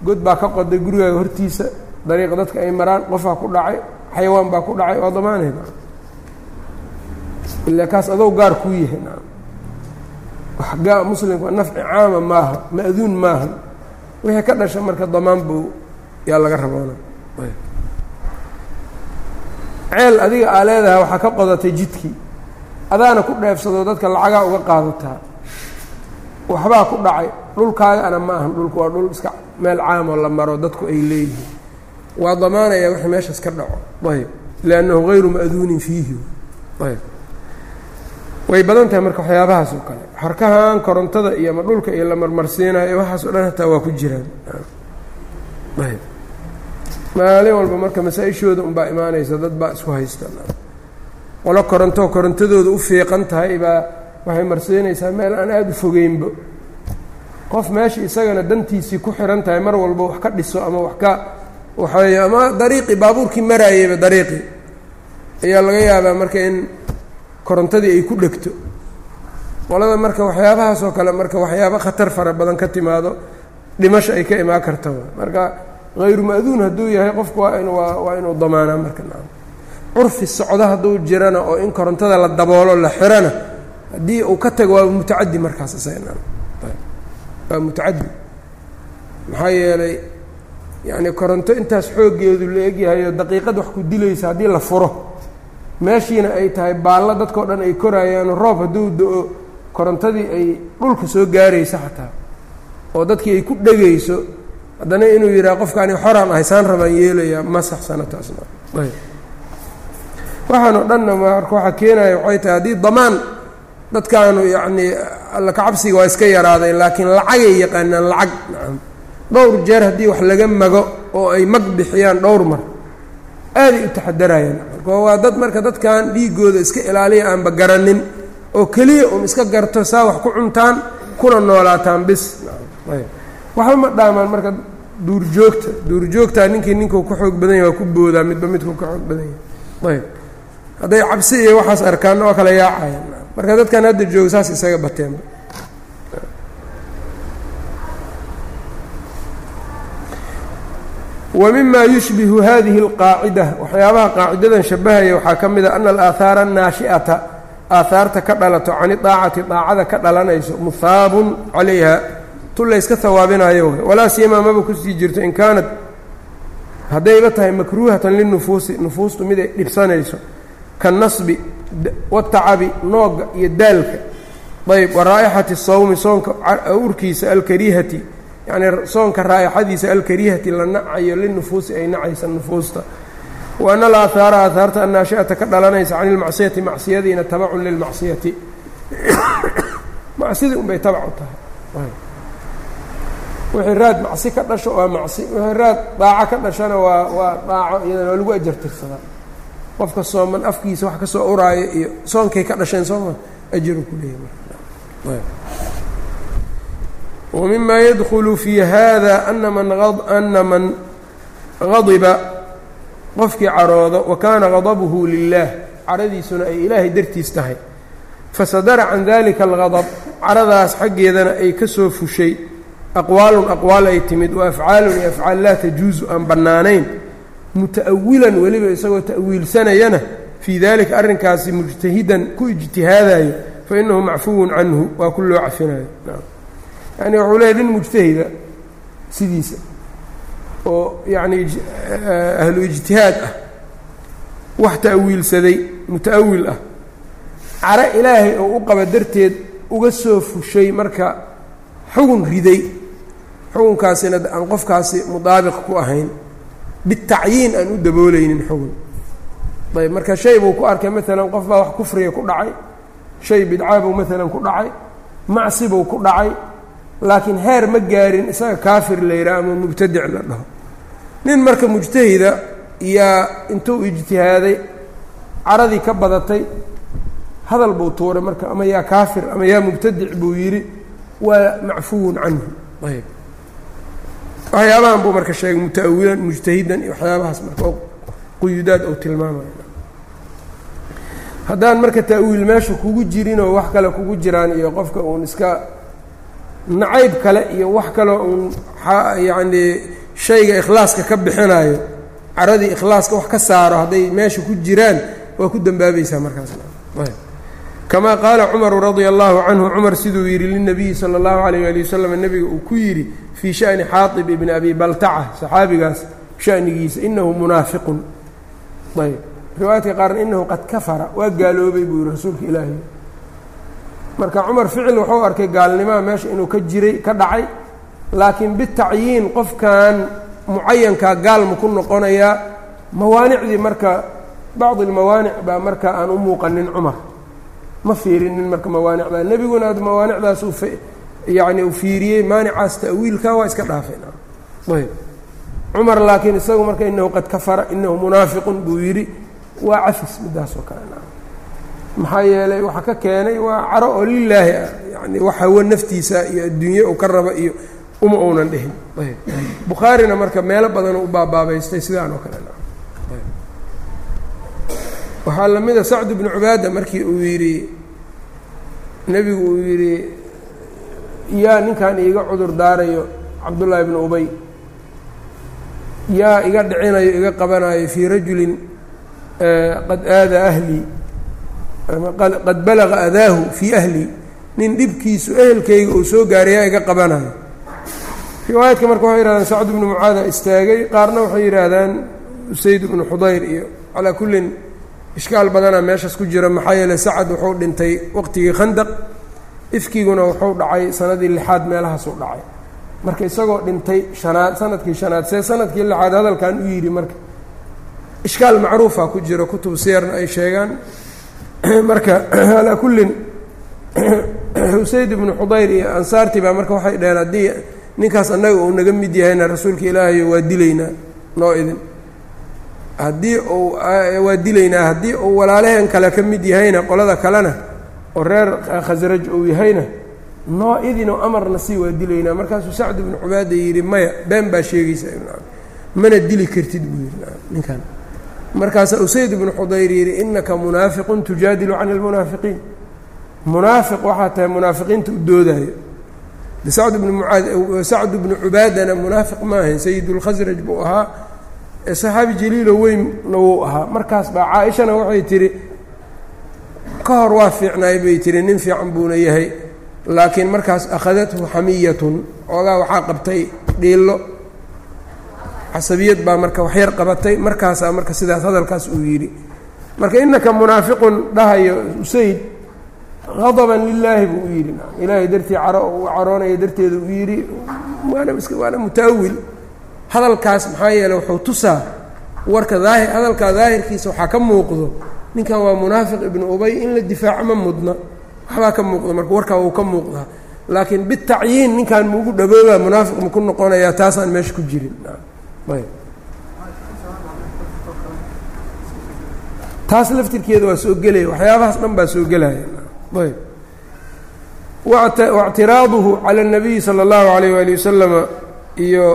god baa ka qoday gurigaaga hortiisa dariiqa dadka ay maraan qofaa ku dhacay xayawaan baa ku dhacay waa damaanayda ilaa kaas adow gaar kuu yahay wax muslimka nafci caama maaha ma'duun maaha wixii ka dhasha marka damaan buu yaa laga raboona ceel adiga aa leedahay waxaa ka qodatay jidkii. Adaana ku dheefsado dadka lacagaa uga qaadataa. Waxbaa ku dhacay. Dhulkaagana ma ahan dhulku waa dhul iska meel caamoo la maro dadku ay leeyihiin. Waa damaanayaa wixii meeshaas ka dhaco. Ayb. Liannahu hayru ma'duunin fiihi. Ayb way badan tahay marka waxyaabahaas oo kale. Xarkahan korontada iyo ama dhulka iyo la marmarsiinayo waxaas o dhan hataa waa ku jiraan ayb. Maalin walba marka masaa-ishooda unbaa imaanaysa dad baa isku haysta. Qolo koronto korontadooda u fiiqan tahay baa waxay marsiinaysaa meel aan aada u fogeynba. Qof meesha isagana dantiisii ku xihan tahay mar walba wax ka dhiso ama wax ka waxay ama dariiqii baabuurkii maraayeyba dariiqii ayaa laga yaabaa marka in korontadii ay ku dhegto. Qolada marka waxyaabahaas oo kale marka waxyaaba khatar fara badan ka timaado dhimasho ay ka imaan karta marka hayru ma'duun hadduu yahay qofku waa in waa waa inuu damaanaa marka curfi socdo hadduu jirana oo in korontada la daboolo la xirana haddii uu ka tago waa mutacadi markaas waa mutacadi maxaa yeelay yacni koronto intaas xooggeedu la egyahay oo daqiiqad wax ku dilaysa haddii la furo meeshiina ay tahay baallo dadkao dhan ay korayaano roob hadduu do-o korontadii ay dhulka soo gaarayso xataa. Oo dadkii ay ku dhegayso haddana inuu yidhaha qofkaani xoraan ahay saan rabaan yeelayaa? Ma saxsana taasna waxaan oo dhanna marka waxaa keenaya waxay tahay haddii damaan dadkaanu yacnii alla kacabsiga waa iska yaraadeen laakiin lacagay yaqaanaan lacag dhowr jeer haddii wax laga mago oo ay mag bixiyaan dhowr mar aaday u taxadarayaan marka waa dad marka dadkan dhiigooda iska ilaaliya aanba garanin oo keliya un iska garto saa wax ku cuntaan kuna noolaataan bis. Waxba ma dhaamaan marka duurjoogta duurjoogtaa ninkii ninkuu ka xoog badan yahay waa ku boodaa midba midkuu ka xoog badan yahay. Ayb. Hadday cabsi iyo waxaas arkaanna waa kala yaacayaan. Marka dadkan hadda jooga saas isaga bateenba wa mima yushbihu hadihi اlqaacida waxyaabaha qaacidadan shabahaya waxaa ka mid a ana alaahaara annaashi'ata aahaarta ka dhalato cani daacati daacada ka dhalanayso muhaabun calayha. Tu layska hawaabinayo walaa siyamaa maba ku sii jirto in kaanat haddayba tahay makruuhatan linufuusi nufuustu mid ay dhibsanayso. Kanasbi watacabi noogga iyo daalka. Ayb wa raa'ixati sawmi soonka urkiisa alkarihati yacnii soonka raa'ixadiisa alkarihati la nacayo linufuusi ay nacaysa nufuusta. Wa ana alaahaara aahaarta annaashi'ata ka dhalanaysa cani ilmacsiyati macsiyadiina tabacun lilmacsiyati macsidii unbay tabac u tahay. Wixii raad macsi ka dhasho waa macsi wixii raad daaco ka dhashana waa waa daaco iyadana waa lagu ajartirsadaa qofka sooman afkiisa wax ka soo uraayo iyo soonkay ka dhasheen sooma ajaru ku leeyahy wa mima yadkhulu fii hada ana man gadiba qofkii caroodo wa kaana gadabuhu lilah caradiisuna ay ilaahay dartiis tahay. fasadara can dalika algadab caradaas xaggeedana ay ka soo fushay. aqwaalun aqwaal ay timid wa afcaalun iyo afcaal laa tajuusu aan bannaanayn muta'awilan weliba isagoo ta'wiilsanayana fii dalika arrinkaasi mujtahidan ku ijtihaadayo fa inahu macfuwun canhu waa ku loo cafinayo yani wuxuu leeyahy nin mujtahida sidiisa oo yacni ahlu ijtihaad ah wax ta'wiilsaday muta'awil ah. Caro ilaahay oo u qaba darteed uga soo fushay marka xugun riday. Xugunkaasina aan qofkaasi mudaabiq ku ahayn. Bitacyiin aan u daboolaynin xugun. Ayb marka shay buu ku arkay maalan qof baa wax kufriga ku dhacay. Shay bidcaa buu maalan ku dhacay. Macsi buu ku dhacay laakiin heer ma gaarin isaga kaafir la yidhaha ama mubtadic la dhaho. Nin marka mujtahida yaa intuu ijtihaaday caradii ka badatay hadal buu tuuray marka ama yaa kaafir ama yaa mubtadic buu yidhi waa macfuwun canhu. Ayb waxyaabahan buu marka sheegay muta'awilan mujtahidan iyo waxyaabahaas marka quyudaad uu tilmaamaya haddaan marka ta'wiil meesha kugu jirinoo wax kale kugu jiraan iyo qofka uun iska nacayb kale iyo wax kaleo uun yacnii shayga ikhlaaska ka bixinayo caradii ikhlaaska wax ka saaro hadday meesha ku jiraan waa ku dembaabaysaa markaasna kamaa qaala cumaru radia allahu canhu cumar siduu yidhi linabiyi sala allahu alayh ali wasalam nebiga uu ku yidhi fii shani xaatib ibni abi baltaca saxaabigaas shanigiisa inahu munaafiqun. Ayb. Riwaayadka qaarna inahu qad kafara waa gaaloobay buu yihi rasuulka ilaahi marka cumar ficil wuxuu arkay gaalnimaa meesha inuu ka jiray ka dhacay. Laakiin bitacyiin qofkan mucayankaa gaalma ku noqonayaa mawaanicdii marka bacdi almawaanic baa marka aan u muuqanin cumar ma fiirinin marka mawaanicdaa nebiguna ad mawaanicdaas uu yacni uu fiiriyey maanicaas ta'wiilka waa iska dhaafeen ayb. Cumar laakiin isagu marka inahu qad kafara inahu munaafiqun buu yidhi waa cafis midaas oo maxaa yeelay waxaa ka keenay waa caro oo lilaahi ah. Yani wax hawo naftiisa iyo adduunye uu ka raba iyo uma uunan dhihin. Bukhaarina marka meelo badanoo u baabaabaystay sidaan oo kale. Waxaa la mida sacd bnu cubaada markii uu yidhi nebigu uu yidhi yaa ninkan iiga cudur daarayo cabdullaahi bnu ubay. Yaa iga dhicinayo iga qabanayo fii rajulin qad aada ahlii qad balaga adaahu fii ahlii nin dhibkiisu ehelkayga uu soo gaaray yaa iga qabanayo. Riwaayadka marka waxay yihahdaan sacd bnu mucaada istaagay qaarna waxay yidhaahdaan usayd bnu xudayr iyo calaa kullin ishkaal badanaa meeshaas ku jira maxaa yeeley sacad wuxuu dhintay waqtigii khandaq ifkiguna wuxuu dhacay sanadii lixaad meelahaasuu dhacay. Marka isagoo dhintay shanaad sannadkii shanaad see sannadkii lixaad hadalkan u yidhi marka ishkaal macruufa ku jiro kutub siyarna ay sheegaan marka alaa kullin usayd ibnu xudayr iyo ansaartii baa marka waxay dhaheen haddii ninkaas annaga uu naga mid yahayna rasuulka ilaahayo waa dilaynaa noo idin. Haddii uu waa dilaynaa haddii uu walaalaheen kale ka mid yahayna qolada kalena oo reer khasraj uu yahayna noo idinoo amarna sii waa dilaynaa. Markaasuu sacd ibnu cubaada yidhi maya been baa sheegaysa mana dili kartid buu yidhi. Ninkan markaasaa usayd ibnu xudayr yidhi innaka munaafiqun tujaadilu cani almunaafiqiin. Munaafiq waxaa tahay munaafiqiinta u doodaayo. Sacd ibnu mucaad sacd ibnu cubaadana munaafiq ma ahayn sayidulkhasraj buu ahaa saxaabi jaliilo weynna wuu ahaa. Markaas baa caa-ishana waxay tidhi ka hor waa fiicnaay bay tihi nin fiican buuna yahay. Laakiin markaas akhadathu xamiyatun oogaa waxaa qabtay dhiillo casabiyad baa marka waxyar qabatay markaasaa marka sidaas hadalkaas uu yidhi. Marka innaka munaafiqun dhahayo usayd hadaban lilaahi buu u yidhi. Ilaahay dartii caro u caroonaya darteeda uu yidhi waana waana mutaawil. Hadalkaas maxaa yeeley wuxuu tusaa warka daahir hadalkaa daahirkiisa waxaa ka muuqdo ninkan waa munaafiq ibnu ubay in la difaaco ma mudna waxbaa ka muuqda marka warkaa wuu ka muuqdaa laakiin bitacyiin ninkan maugu dhaboobaa munaafiq maku noqonayaa taasaan meesha ku jirin taas laftirkeeda waa soo gelaya waxyaabahaas dhan baa soo gelaya ayb waاctiraaduhu calى الnabiyi salى اllahu عalayh wali wasalama iyo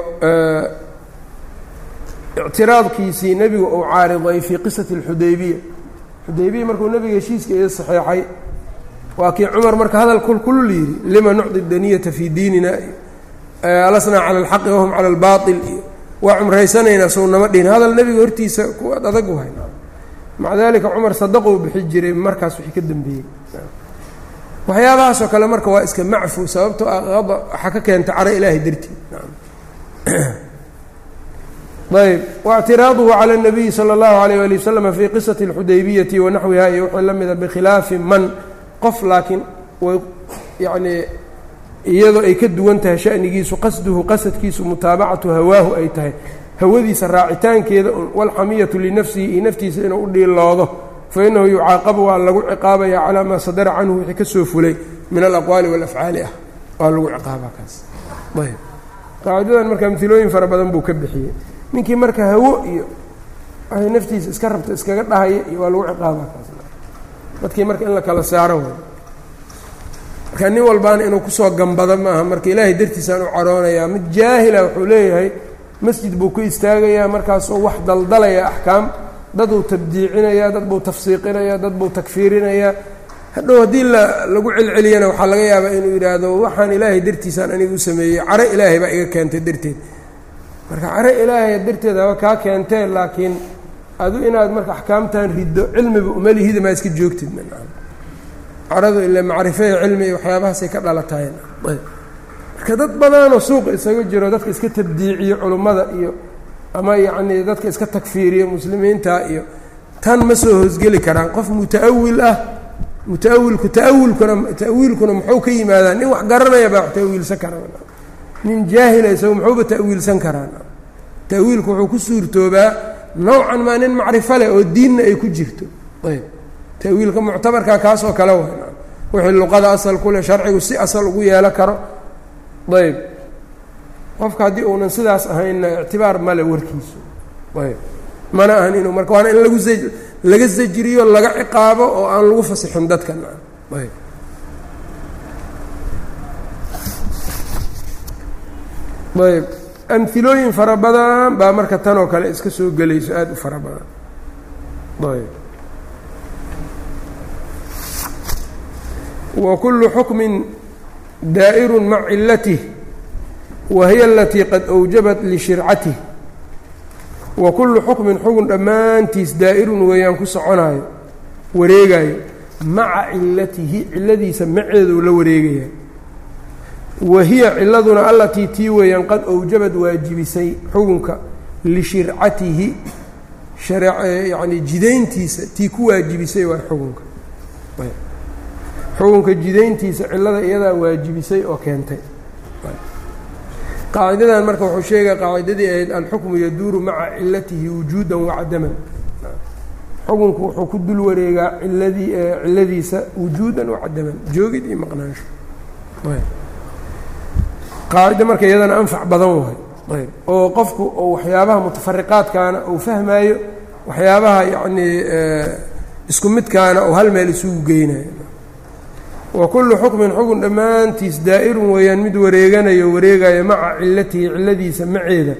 ictiraadkiisii nebigu uu caariday fii qisati اlxudaybiya xudaybiya markuu nebiga heshiiska ii saxeexay waa kii cumar marka hadal kulkulul yidhi lima nucdi daniyata fii diinina alasnaa cala اlxaqi wahum cala اlbaطil iyo waa cumraysanaynaa sow nama dhihin hadal nebiga hortiisa kuwaad adag u hay maca dalika cumar sadaqou bixi jiray markaas wixii ka dambeeyey waxyaabahaasoo kale marka waa iska macfu sababtoo ah waxaa ka keenta caro ilaahay dartii ayb waاctiraaduhu calى الnabiyi salى اllahu عalيyه ali waslm fii qisati اlxudaybiyati wanaxwiha iyo wuxuu la mida bikhilaafi man qof laakiin way yacnii iyadoo ay ka duwan tahay sha'nigiisu qasduhu qasadkiisu mutaabacatu hawaahu ay tahay. Hawadiisa raacitaankeeda walxamiyatu linafsihi iyo naftiisa inuu u dhiiloodo fa innahu yucaaqabu waa lagu ciqaabaya calaa maa sadara canhu wixii ka soo fulay min alaqwaali waalafcaali ah. Waa lagu ciqaabaa kaas. Ayb qaacidadan marka amilooyin fara badan buu ka bixiyey. Ninkii marka hawo iyo naftiisa iska rabta iskaga dhahaya waa lagu ciqaabaa kaas. Dadkii marka in la kala saaro marka nin walbaana inuu ku soo gambado maaha. Marka ilaahay dartiisaan u caroonayaa mid jaahila wuxuu leeyahay masjid buu ku istaagayaa markaasoo wax daldalaya axkaam. Dad uu tabdiicinayaa dad buu tafsiiqinayaa dad buu takfiirinayaa hadhow haddii la lagu celceliyana waxaa laga yaabaa inuu yidhaahdo waxaan ilaahay dartiisaan aniga u sameeyey. Care ilaahay baa iga keentay darteed. Marka care ilaahay darteed haba kaa keentee laakiin adu inaad marka axkaamtan riddo cilmiba umalihida maa iska joogtid caradu ile macrifo cilmi iyo waxyaabahaasay ka dhalatahay marka dad badanoo suuqa isaga jiro dadka iska tabdiiciyo culummada iyo ama yacnii dadka iska takfiiriyo muslimiinta iyo tan ma soo hoosgeli karaan. Qof muta'awil ah muta'awilku ta'awilkuna ta'wiilkuna muxuu ka yimaadaa? Nin wax garanaya baa wax ta'wiilsan karaa nin jaahila isagu muxuuba ta'wiilsan karaan? Ta'wiilku wuxuu ku suurtoobaa nowcan maa nin macrifo leh oo diinna ay ku jirto. Ayb ta'wiilka muctabarkaa kaas oo kale wa wixii luqada asal ku leh sharcigu si asal ugu yeelo karo. Ayb. Qofka haddii uunan sidaas ahaynna ictibaar male warkiisu. Ayb. Mana ahan inuu marka waana in lagu laga sajriyo laga ciqaabo oo aan lagu fasixin dadka. Ayb. Ayb. Amhilooyin fara badan baa marka tan oo kale iska soo gelayso aada u fara badan. Ayb xukmin daa'iru maca cilatih wa hiya alatii qad awjabat lishircatih wa kullu xukmin xugun dhammaantiis daa'irun weeyaan ku soconaayo wareegaayo maca cilatihi ciladiisa maceeduu la wareegaya. Wa hiya ciladuna allatii tii weeyaan qad awjabad waajibisay xugunka lishircatihi yacni jidayntiisa tii ku waajibisay waa xugunka xukunka jidayntiisa cilada iyadaa waajibisay oo keentay. Qaacidadan marka wuxuu sheegaya qaacidadii ahayd alxukmu yaduuru maca cilatihi wujuudan wacadaman xukunku wuxuu ku dul wareegaa iladii ciladiisa wujuudan wacadaman joogid iyo maqnaansho. Qaacida marka iyadana anfac badan wahay ayb. Oo qofku oo waxyaabaha mutafariqaadkaana uu fahmaayo waxyaabaha yacnii isku midkaana oo hal meel isugu geynayo wa kullu xukmin xukun dhammaantiis daa'irun weeyaan mid wareeganayo wareegayo maca cilatihi ciladiisa maceeda.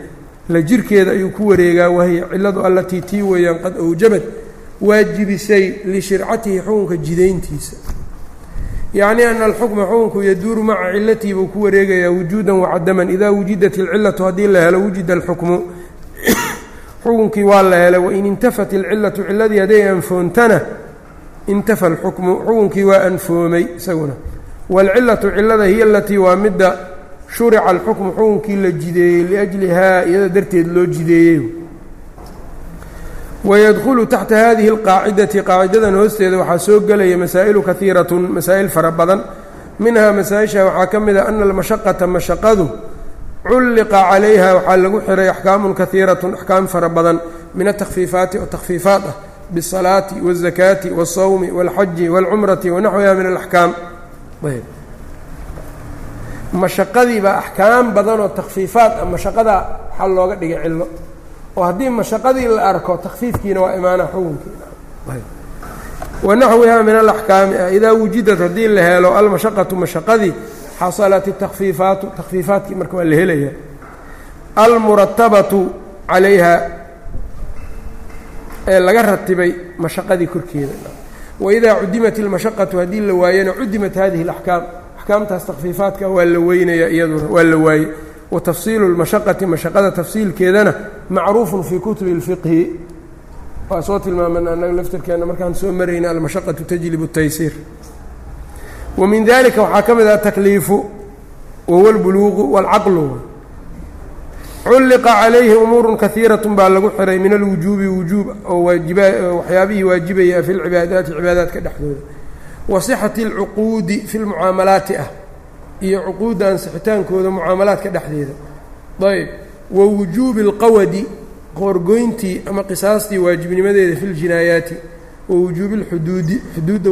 La jirkeeda ayuu ku wareegaa wahiya ciladu allatii tii weeyaan qad awjabad waajibisay lishircatihi xukunka jidayntiisa. Yacni ana alxukma xukunku yaduuru maca cilatihi buu ku wareegayaa wujuudan wacadaman idaa wujidat ilcilatu haddii la helo wujida alxukmu. Xukunkii waa la helay wain intafat ilcilatu ciladii hadday anfoontana intafa alxukmu xukunkii waa anfoomay isaguna. Waalcilatu cilada hiya alatii waa midda shurica alxukmu xukunkii la jideeyey liajlihaa iyada darteed loo jideeyey. Wydkhulu taxta hadihi اlqaacidati qaacidadan hoosteeda waxaa soo gelaya masaa'ilu kahiiratun masaa'il fara badan. Minhaa masaa-isha waxaa ka mid a ana almashaqata mashaqadu culliqa calayha waxaa lagu xiray axkaamun kahiiratun axkaam fara badan min atakfiifaati oo takfiifaat ah biالsalaati wالzakaati wالsawmi wاlxaji wاlcumrati wanaxwiha min alaxkaam mashaqadii baa axkaam badan oo takfiifaat ah mashaqadaa waxaa looga dhigay cilo oo haddii mashaqadii la arko takfiifkiina waa imaana xukunkiina wanaxwiha min alaxkaami ah idaa wujidat haddii la helo almashaqatu mashaqadii xasalat اtakfiifaatu takfiifaatkii marka waa la helaya almuratabatu calayha ee laga ratibay mashaqadii korkeeda waidaa cudimat اlmashaqatu haddii la waayana cudimat hadihi اlaxkaam axkaamtaas takfiifaadka waa la weynaya iyaduna waa la waaye watafsiilu اlmashaqati mashaqada tafsiilkeedana macruufun fii kutubi اlfiqhi waa soo tilmaamana annaga laftirkeenna markaan soo marayna almashaqatu tajlib الtaysiir wa min dalika waxaa ka mid ah takliifu wahuwa اlbuluuqu wاlcaqlu culliqa calayhi umuurun kaiirat baa lagu xiray min alwujuubi wujuub oo waxyaabihii waajibayay fi lcibaadaati cibaadaadka dhexdooda. Wa sixati alcuquudi fi lmucaamalaati ah iyo cuquudda ansixitaankooda mucaamalaadka dhexdeeda. Ayb wa wujuubi alqawadi qoorgoyntii ama qisaastii waajibnimadeeda fi ljinaayaati wa wujuubi lxuduudi xuduudda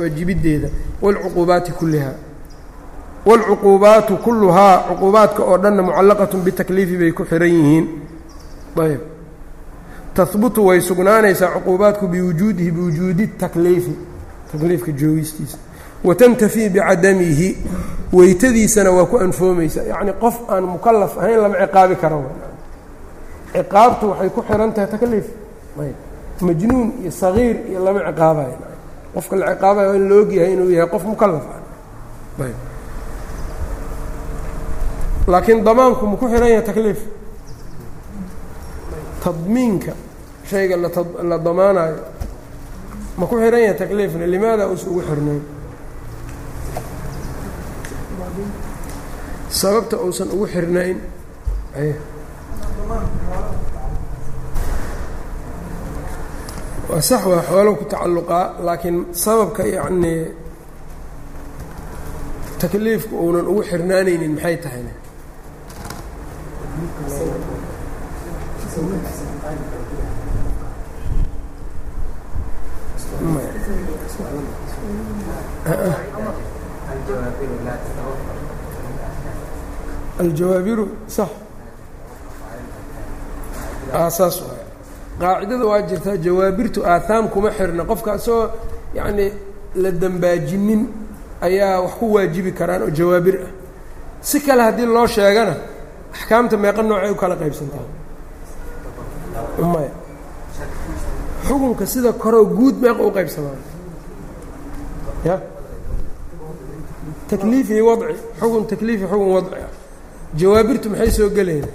waajibiddeeda waalcuquubaati kulliha wاlcuquubaatu kulluhaa cuquubaadka oo dhanna mucallaqat bitakliifi bay ku xihan yihiin ayb tahbutu way sugnaanaysaa cuquubaadku biwujuudihi biwujuudi takliifi takliifka joogistiisa watantafii bicadamihi weytadiisana waa ku anfoomaysaa yacni qof aan mukalaf ahayn lama ciqaabi karo ciqaabtu waxay ku xihan tahay takliif majnuun iyo sagiir iyo lama ciqaabayo qofka la ciqaabayo in la ogyahay inuu yahay qof mukalaf ah laakiin damaanku ma ku xihan yahay takliif. Tadmiinka shayga la damaanayo ma ku xihan yahay takliifna limaada us ugu xirnayn sababta uusan ugu xirnayn waa sax waa xoolo ku tacalluqaa laakiin sababka yacnii takliifku uunan ugu xirnaanaynin maxay tahayna aljawaabiru sax. Saas waay qaacidada waa jirtaa jawaabirtu aahaam kuma xirna. Qofka asagoo yacnii la dambaajinin ayaa wax ku waajibi karaan oo jawaabir ah. Si kale haddii loo sheegana axkaamta meeqa noocay u kala qaybsantaa maya xukunka sida koreo guud meeqa u qaybsamaan ya takliif iyo wadci xukun takliifi xukun wadci ah jawaabirtu maxay soo gelayna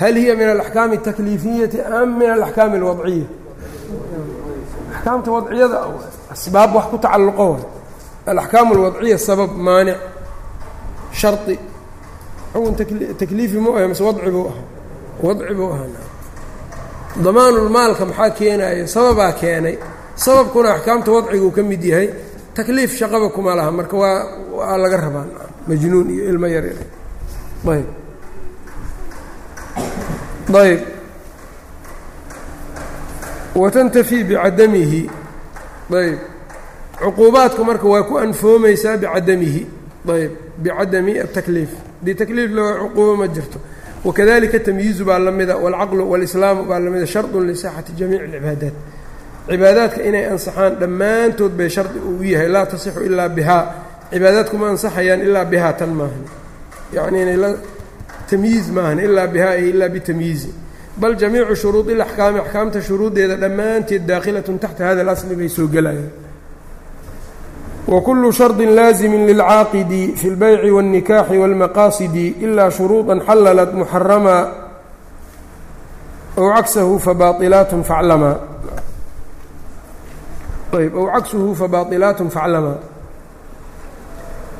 hal hiya min alaxkaami اtakliifiyati am min alaxkaami اlwadciya axkaamta wadciyada asbaab wax ku tacalluqo way alaxkaam اlwadciya sabab maanic shardi xukun takliifi mu ahay mase wadci buu ahaa. Wadci buu ahaa. Damaanulmaalka maxaa keenaya sababaa keenay. Sababkuna axkaamta wadciguu ka mid yahay takliif shaqaba kuma laha. Marka waa waa laga rabaa. Majnuun iyo ilmo yar ayb ayb watantafi bicadamihi ayb cuquubaadku marka waa ku anfoomaysaa bicadamihi ayb bicadami atakliif dee takliif loo cuquubo ma jirto wakadalika tamyiizu baa la mida walcaqlu walislaamu baa la mida shardun lisixati jamiici alcibaadaat cibaadaadka inay ansaxaan dhammaantood bay shardi uu yahay laa tasixu ilaa bihaa cibaadaadkuma ansaxayaan ilaa bihaa tan maahan yacni inay la tamyiiz maahan ilaa bihaa iyo ilaa bitamyiizi bal jamiicu shuruudi alaxkaami axkaamta shuruuddeeda dhammaanteed daakhilatun taxta hada alasli bay soo gelayaan wkulu shardi laazimi lilcaaqidi fi اlbayci wاlnikaaxi wاlmaqaasidi ilaa shuruuطa xalalat muxarama ow cagsahu fabaailaat faclama ayb ow cagsuhu fabaailaat faclama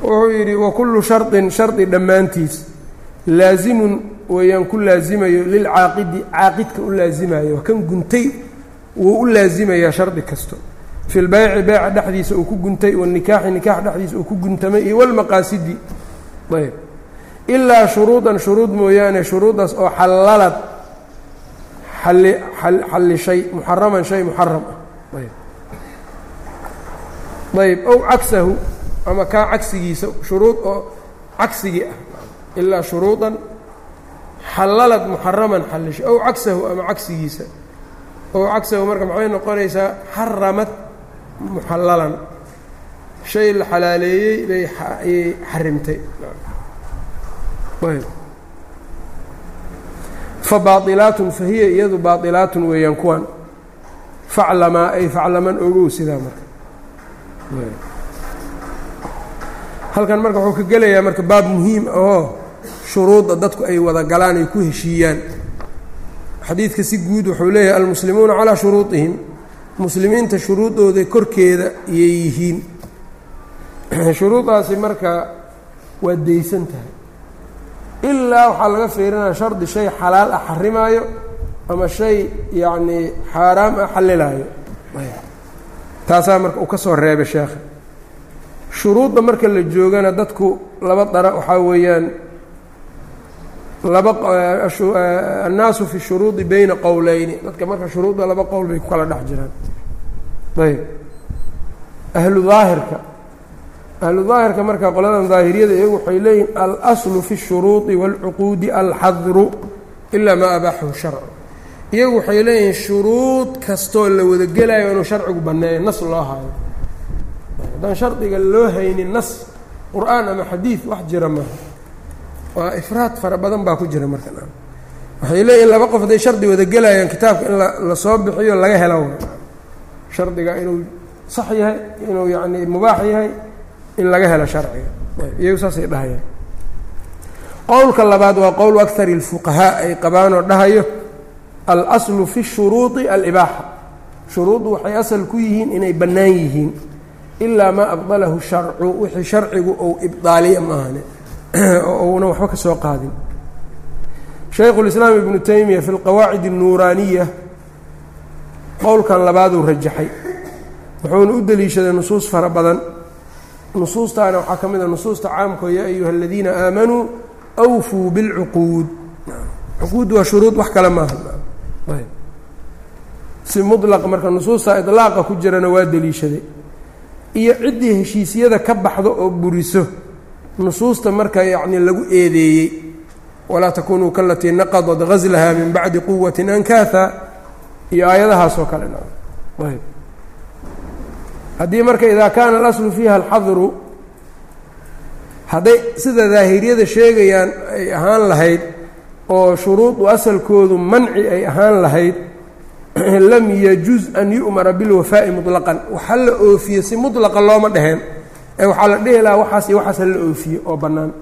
wuxuu yidhi wakullu shardin shardi dhammaantiis laazimun weeyaan ku laazimayo lilcaaqidi caaqidka u laazimayo kan guntay wuu u laazimayaa shardi kasto fi lbayci beeca dhexdiisa uu ku guntay wanikaaxi nikaax dhexdiisa uu ku guntamay iyo walmaqaasidi ayb ilaa shuruudan shuruud mooyaane shuruuddaas oo xallalad ali xallishay muxaraman shay muxaram ah ayb ow cagsahu ama kaa cagsigiisa shuruud oo cagsigii ah ilaa shuruudan xallalad muxaraman xallishay ow cagsahu ama cagsigiisa ow cagsahu marka maxay noqonaysaa xaramad muxallalan. Shay la xalaaleeyey bay ayay xarimtay. Fa baailaatun fa hiya iyadu baailaatun weeyaan kuwan. Faclamaa ay faclaman ogow sidaa marka. Halkan marka wuxuu ka gelayaa marka baab muhiim ahoo shuruudda dadku ay wada galaan ay ku heshiiyaan. Xadiidka si guud wuxuu leeyahay almuslimuuna calaa shuruudihim muslimiinta shuruuddooda korkeeda iyay yihiin. Shuruuddaasi marka waa daysan tahay. Ilaa waxaa laga fiirinaya shardi shay xalaal ah xarimaayo ama shay yacnii xaaraam ah xallilaayo taasaa marka uu ka soo reebay sheekha. Shuruudda marka la joogana dadku laba dara waxaa weeyaan annaasu fi shuruudi bayna qowleyni dadka marka shuruudda laba qowl bay ku kala dhex jiraan ayb ahlu daahirka ahlu daahirka marka qoladan daahiriyada iyagu waxay leeyihin alaslu fi الshuruudi wاlcuquudi alxadru ilaa maa abaaxahu sharcu iyagu waxay leeyihiin shuruud kastoo la wada gelayo inuu sharcigu banneeyo nas loo hayo haddaan shardiga loo haynin nas qur-aan ama xadiid wax jira maaha waa ifraad fara badan baa ku jira marka. Waxay leeyihiin laba qof hadday shardi wada gelayaan kitaabka in la soo bixiyo laga helo. Shardiga inuu sax yahay inuu yacni mubaax yahay in laga helo sharciga. Iyagu saasay dhahayaan qowlka labaad waa qowl akari اlfuqahaa ay qabaanoo dhahayo alaslu fi shuruudi alibaaxa shuruuddu waxay asal ku yihiin inay bannaan yihiin. Ilaa maa abdalahu sharcu wixii sharcigu ou ibdaaliya maahane oo uuna waxba ka soo qaadin. Shaykhu lislaam ibnu taymiya fi lqawaacid اnuuraaniya qowlkan labaaduu rajaxay. Wuxuuna u deliishaday nusuus fara badan. Nusuustaana waxaa ka mid a nusuusta caamkoo yaa ayuha aladiina aamanuu awfuu bilcuquud. Cuquud waa shuruud wax kale maaha. Si mulaq marka nusuusta idlaaqa ku jirana waa deliishaday. Iyo ciddii heshiisyada ka baxdo oo buriso nusuusta marka yacni lagu eedeeyey walaa takunuu kalatii naqadat ghaslaha min bacdi quwatin ankaatha iyo aayadahaas oo kale ayb haddii marka idaa kaana alaslu fiiha alxadru hadday sida daahiriyada sheegayaan ay ahaan lahayd oo shuruudu asalkoodu manci ay ahaan lahayd lam yajuz an yu'mara bilwafaa'i muطlaqan waxa la oofiye si muطlaqa looma dheheen ee waxaa la dhihi lahaa waxaas iyo waxaas ha la oofiye oo bannaan.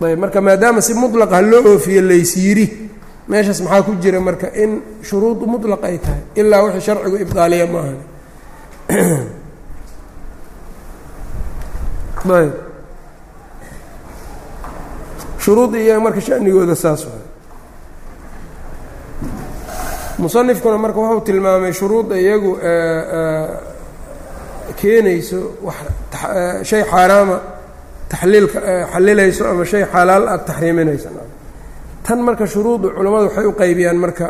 Ayb marka maadaama si muطlaqa ha loo oofiye laysyiri meeshaas maxaa ku jira marka in shuruudu muطlaq ay tahay? Ilaa wixii sharcigu ibdaaliya ma ahan ayb. Shuruud iyaga marka shanigooda saas waay. Musanifkuna marka wuxuu tilmaamay shuruudda iyagu keenayso wax shay xaaraama taxliilka xalilayso ama shay xalaal aad taxriiminayso tan marka shuruudda culammadu waxay u qaybiyaan marka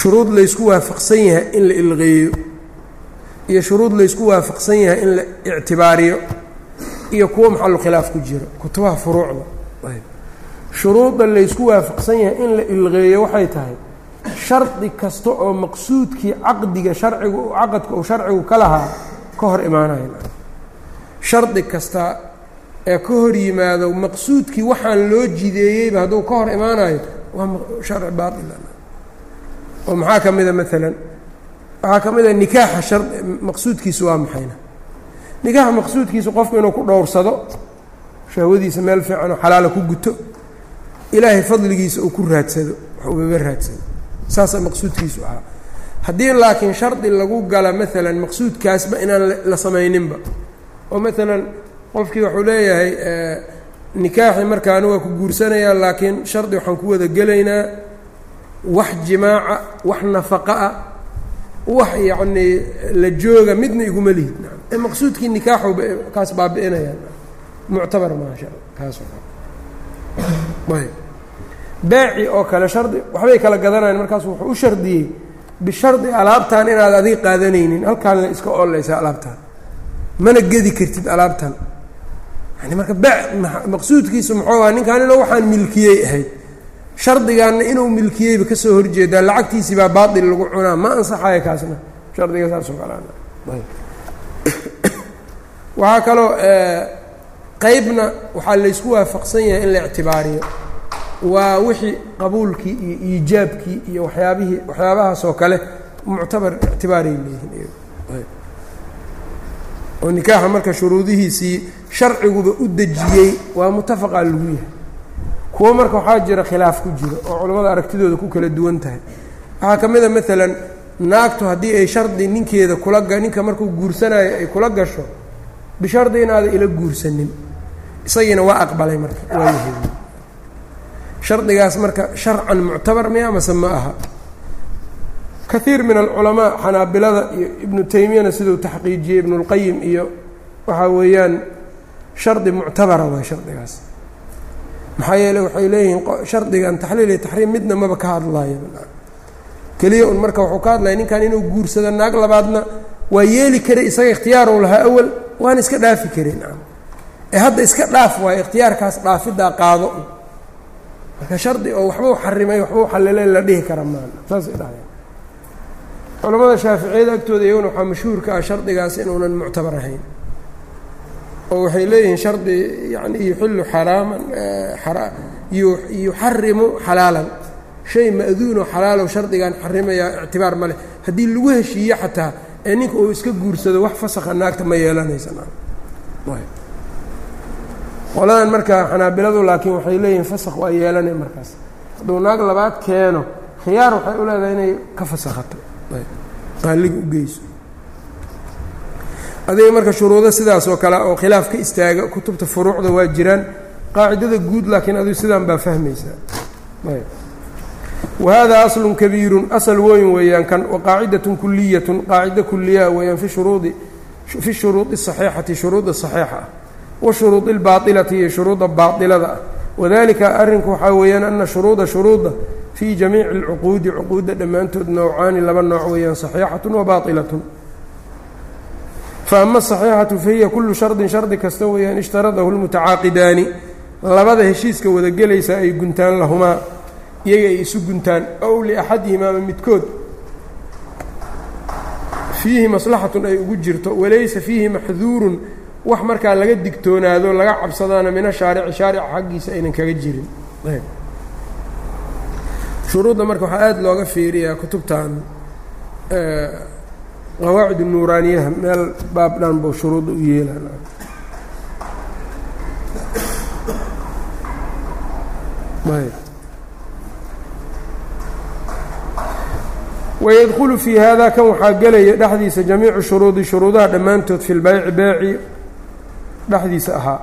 shuruud laysku waafaqsan yahay in la ilqeeyo iyo shuruud laysku waafaqsan yahay in la ictibaariyo iyo kuwo maxalu khilaaf ku jiro kutubaha furuucda. Shuruudda laysku waafaqsan yahay in la ilqeeyo waxay tahay shardi kasta oo maqsuudkii caqdiga sharcigu caqadka uu sharcigu ka lahaa ka hor imaanayo shardi kasta ee ka hor yimaado maqsuudkii waxaan loo jideeyeyba hadduu ka hor imaanayo waa sharci baail oo maxaa ka mida maalan waxaa ka mid a nikaaxa shar maqsuudkiisu waa maxayna nikaaxa maqsuudkiisu qofku inuu ku dhowrsado shahwadiisa meel fiican oo xalaala ku guto ilaahay fadligiisa uu ku raadsado wax ugaga raadsado saasaa maqsuudkiisu ahaa. Haddii laakiin shardi lagu gala maalan maqsuudkaasba inaan la samayninba. Oo maalan qofkii wuxuu leeyahay nikaaxi markaana waa ku guursanayaa laakiin shardi waxaan ku wada gelaynaa wax jimaaca wax nafaqa ah wax yacnii la jooga midna iguma lihid. Ee maqsuudkii nikaaxu kaas baabi'inayaan muctabar maasha kaas ayb baaci oo kale shardi waxbay kala gadanayan markaas wuxuu u shardiyey bishardi alaabtan inaad adiga qaadanaynin. Halkaanla iska oolaysaa alaabtan mana gedi kartid alaabtan yani marka baac maqsuudkiisu muxuu aha ninkanina waxaan milkiyey ahayd. Shardigaanna inuu milkiyeyba ka soo horjeedaa. Lacagtiisii baa baatil lagu cunaa. Ma ansaxayo kaasna. Shardiga saasoo kaleana waxaa kaloo qeybna waxaa laysku waafaqsan yahay in la ictibaariyo waa wixii qabuulkii iyo iijaabkii iyo waxyaabihii waxyaabahaas oo kale muctabar ictibaaray leeyihiin oo nikaaxa marka shuruudihiisii sharciguba u dejiyey waa mutafaqaa lagu yahay. Kuwo marka waxaa jira khilaaf ku jiro oo culammada aragtidooda ku kala duwan tahay. Waxaa ka mid a maalan naagtu haddii ay shardi ninkeeda kula ninka markuu guursanayo ay kula gasho bishardi inaada ila guursanin. Isagiina waa aqbalay marka waa yahay shardigaas marka sharcan muctabar miya mase ma aha. Kaiir min alculamaa xanaabilada iyo ibnu taymiyana siduu taxqiijiyey ibnulqayim iyo waxaa weeyaan shardi muctabara waay shardigaas. Maxaa yeeley waxay leeyihiin shardigan taxliil iyo taxriim midna maba ka hadlaayo. Keliya un marka wuxuu ka hadlaya ninkan inuu guursado naag labaadna waa yeeli karay isaga ikhtiyaarou lahaa awal waana iska dhaafi karin ee hadda iska dhaaf waayo ikhtiyaarkaas dhaafidaa qaado marka shardi oo waxba u xarimay waxba u xalilay la dhihi kara maan saasay dhahayaan. Culamada shaaficiyada agtooda iyaguna waxaa mashhuurka ah shardigaas inuunan muctabar ahayn. Oo waxay leeyihiin shardi yani yuxilu xaraaman yuxarimu xalaalan. Shay ma'duuno xalaalow shardigan xarimayaa ictibaar ma leh. Haddii lagu heshiiyo xataa ee ninka uu iska guursado wax fasakha naagta ma yeelanaysa qoladan marka xanaabiladu laakiin waxay leeyihiin fasakh waa yeelanay markaas. Hadduu naag labaad keeno khiyaar waxay u leedahay inay ka fasakhato qaaliga u geyso. Adiga marka shuruudo sidaas oo kale oo khilaaf ka istaaga kutubta furuucda waa jiraan qaacidada guud laakiin adigu sidaan baa fahmaysaa. Wahada aslun kabiirun asal weyn weeyaan kan waqaacidatun kuliyatun qaacido kuliyaa weeyaan fi shuruudi fi shuruudi saxiixati shuruudda saxiixa. ah washuruud اlbaailati iyo shuruudda baailada ah wadalika arrinku waxaa weeyaan ana shuruuda shuruudda fii jamiici اlcuquudi cuquudda dhammaantood nowcaani laba nooc weeyaan saxiixatu wa baailatun faama asaxiixatu fahiya kullu shardin shardi kasta weeyaan ishtaradahu lmutacaaqidaani labada heshiiska wadagelaysa ay guntaan lahumaa iyaga ay isu guntaan ow liaxadihim ama midkood. Fiihi maslaxatun ay ugu jirto walaysa fiihi maxduurun wax markaa laga digtoonaado laga cabsadaana min ashaarici shaarica xaggiisa aynan kaga jirin. Shuruudda marka waxaa aada looga fiiriyaa kutubtan qawaacid nuuraaniyaha meel baab dhan buu shuruudda u yeelaan wydkulu fii hada kan waxaa gelaya dhexdiisa jamiicu shuruudi shuruudaha dhammaantood fi lbayci beeci dhexdiisa ahaa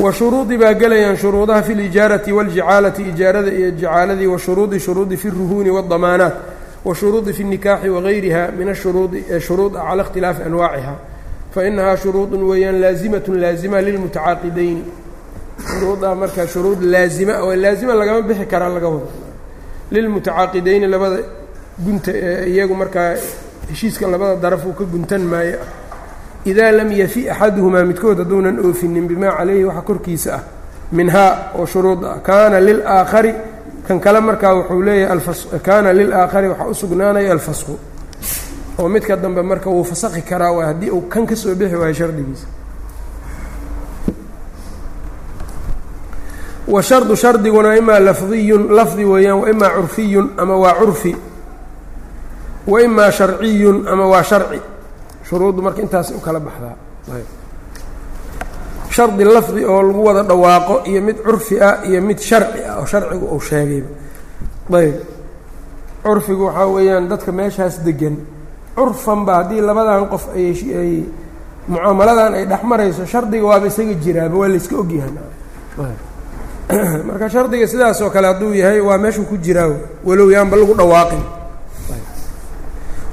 wa shuruudi baa gelayaan shuruudaha fi lijaarati waاljicaalati ijaarada iyo jicaaladii wa shuruudi shuruudi fi اruhuuni wاdamaanaat wa shuruudi fi الnikaaxi wagayriha min ashuruudi ee shuruuda cala اkhtilaafi anwaaciha fainahaa shuruudu weeyaan laazimaة laazima lilmutacaaqidayn shuruudaa markaa shuruud laazima oo laazima lagama bixi karaa laga wado lilmutacaaqidayni labada gunta ee iyagu markaa heshiiska labada daraf uu ka guntan maayo idaa lam yafi axaduhumaa midkood hadduunan oofinin bimaa calayhi waxa korkiisa ah minhaa oo shuruuda ah kaana lilaakhari kan kale markaa wuxuu leeyahay kaana lilaakhari waxaa u sugnaanaya alfasqu oo midka dambe marka wuu fasakhi karaa waa haddii uu kan ka soo bixi waayo shardigiisa. Wa shardu shardiguna imaa lafdiyun lafdi weeyaan wa imaa curfiyun ama waa curfi wa imaa sharciyun ama waa sharci? Shuruuddu marka intaas u kala baxdaa. Shardi lafdi oo lagu wada dhawaaqo iyo mid curfi ah iyo mid sharci ah oo sharcigu uu sheegayba ayb. Curfigu waxaa weeyaan dadka meeshaas degan curfanba haddii labadan qof ayay mucaamaladan ay dhex marayso shardiga waaba isaga jiraaba waa layska ogyahay marka shardiga sidaas oo kale hadduu yahay waa meeshuu ku jiraa. Walow yaanba lagu dhawaaqin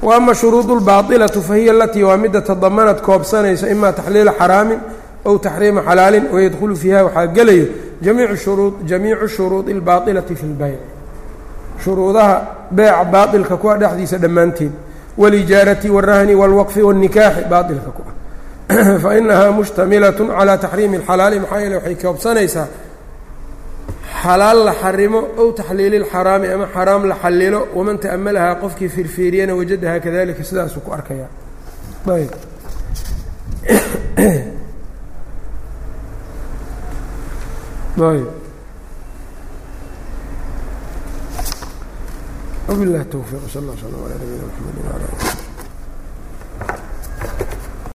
wa ama shuruud اlbaaطilatu fahiya alatii waa midda tadamanad koobsanayso ima taxliila xaraamin ow taxriima xalaalin wayadkhulu fiiha waxaa gelayo jamiicu shuruu jamiicu shuruudi اlbaaطilati fi اlbayc shuruudaha beeca baaطilka kuwa dhexdiisa dhammaanteed wاlijaarati wاlrahni wاlwaqfi wالnikaaxi baaطilka ku ah fainahaa mushtamilaة calى taxriimi اlxalaali maxaa yeele waxay koobsanaysaa xalaal la xarimo ow taxliili lxaraami ama xaraam la xallilo waman ta'malahaa qofkii firfiiriyana wajadahaa kadalika sidaasuu ku arkayaa ayb ayb wabilahi towfiiq sal alla slam ala nabiyina mxamed wala ali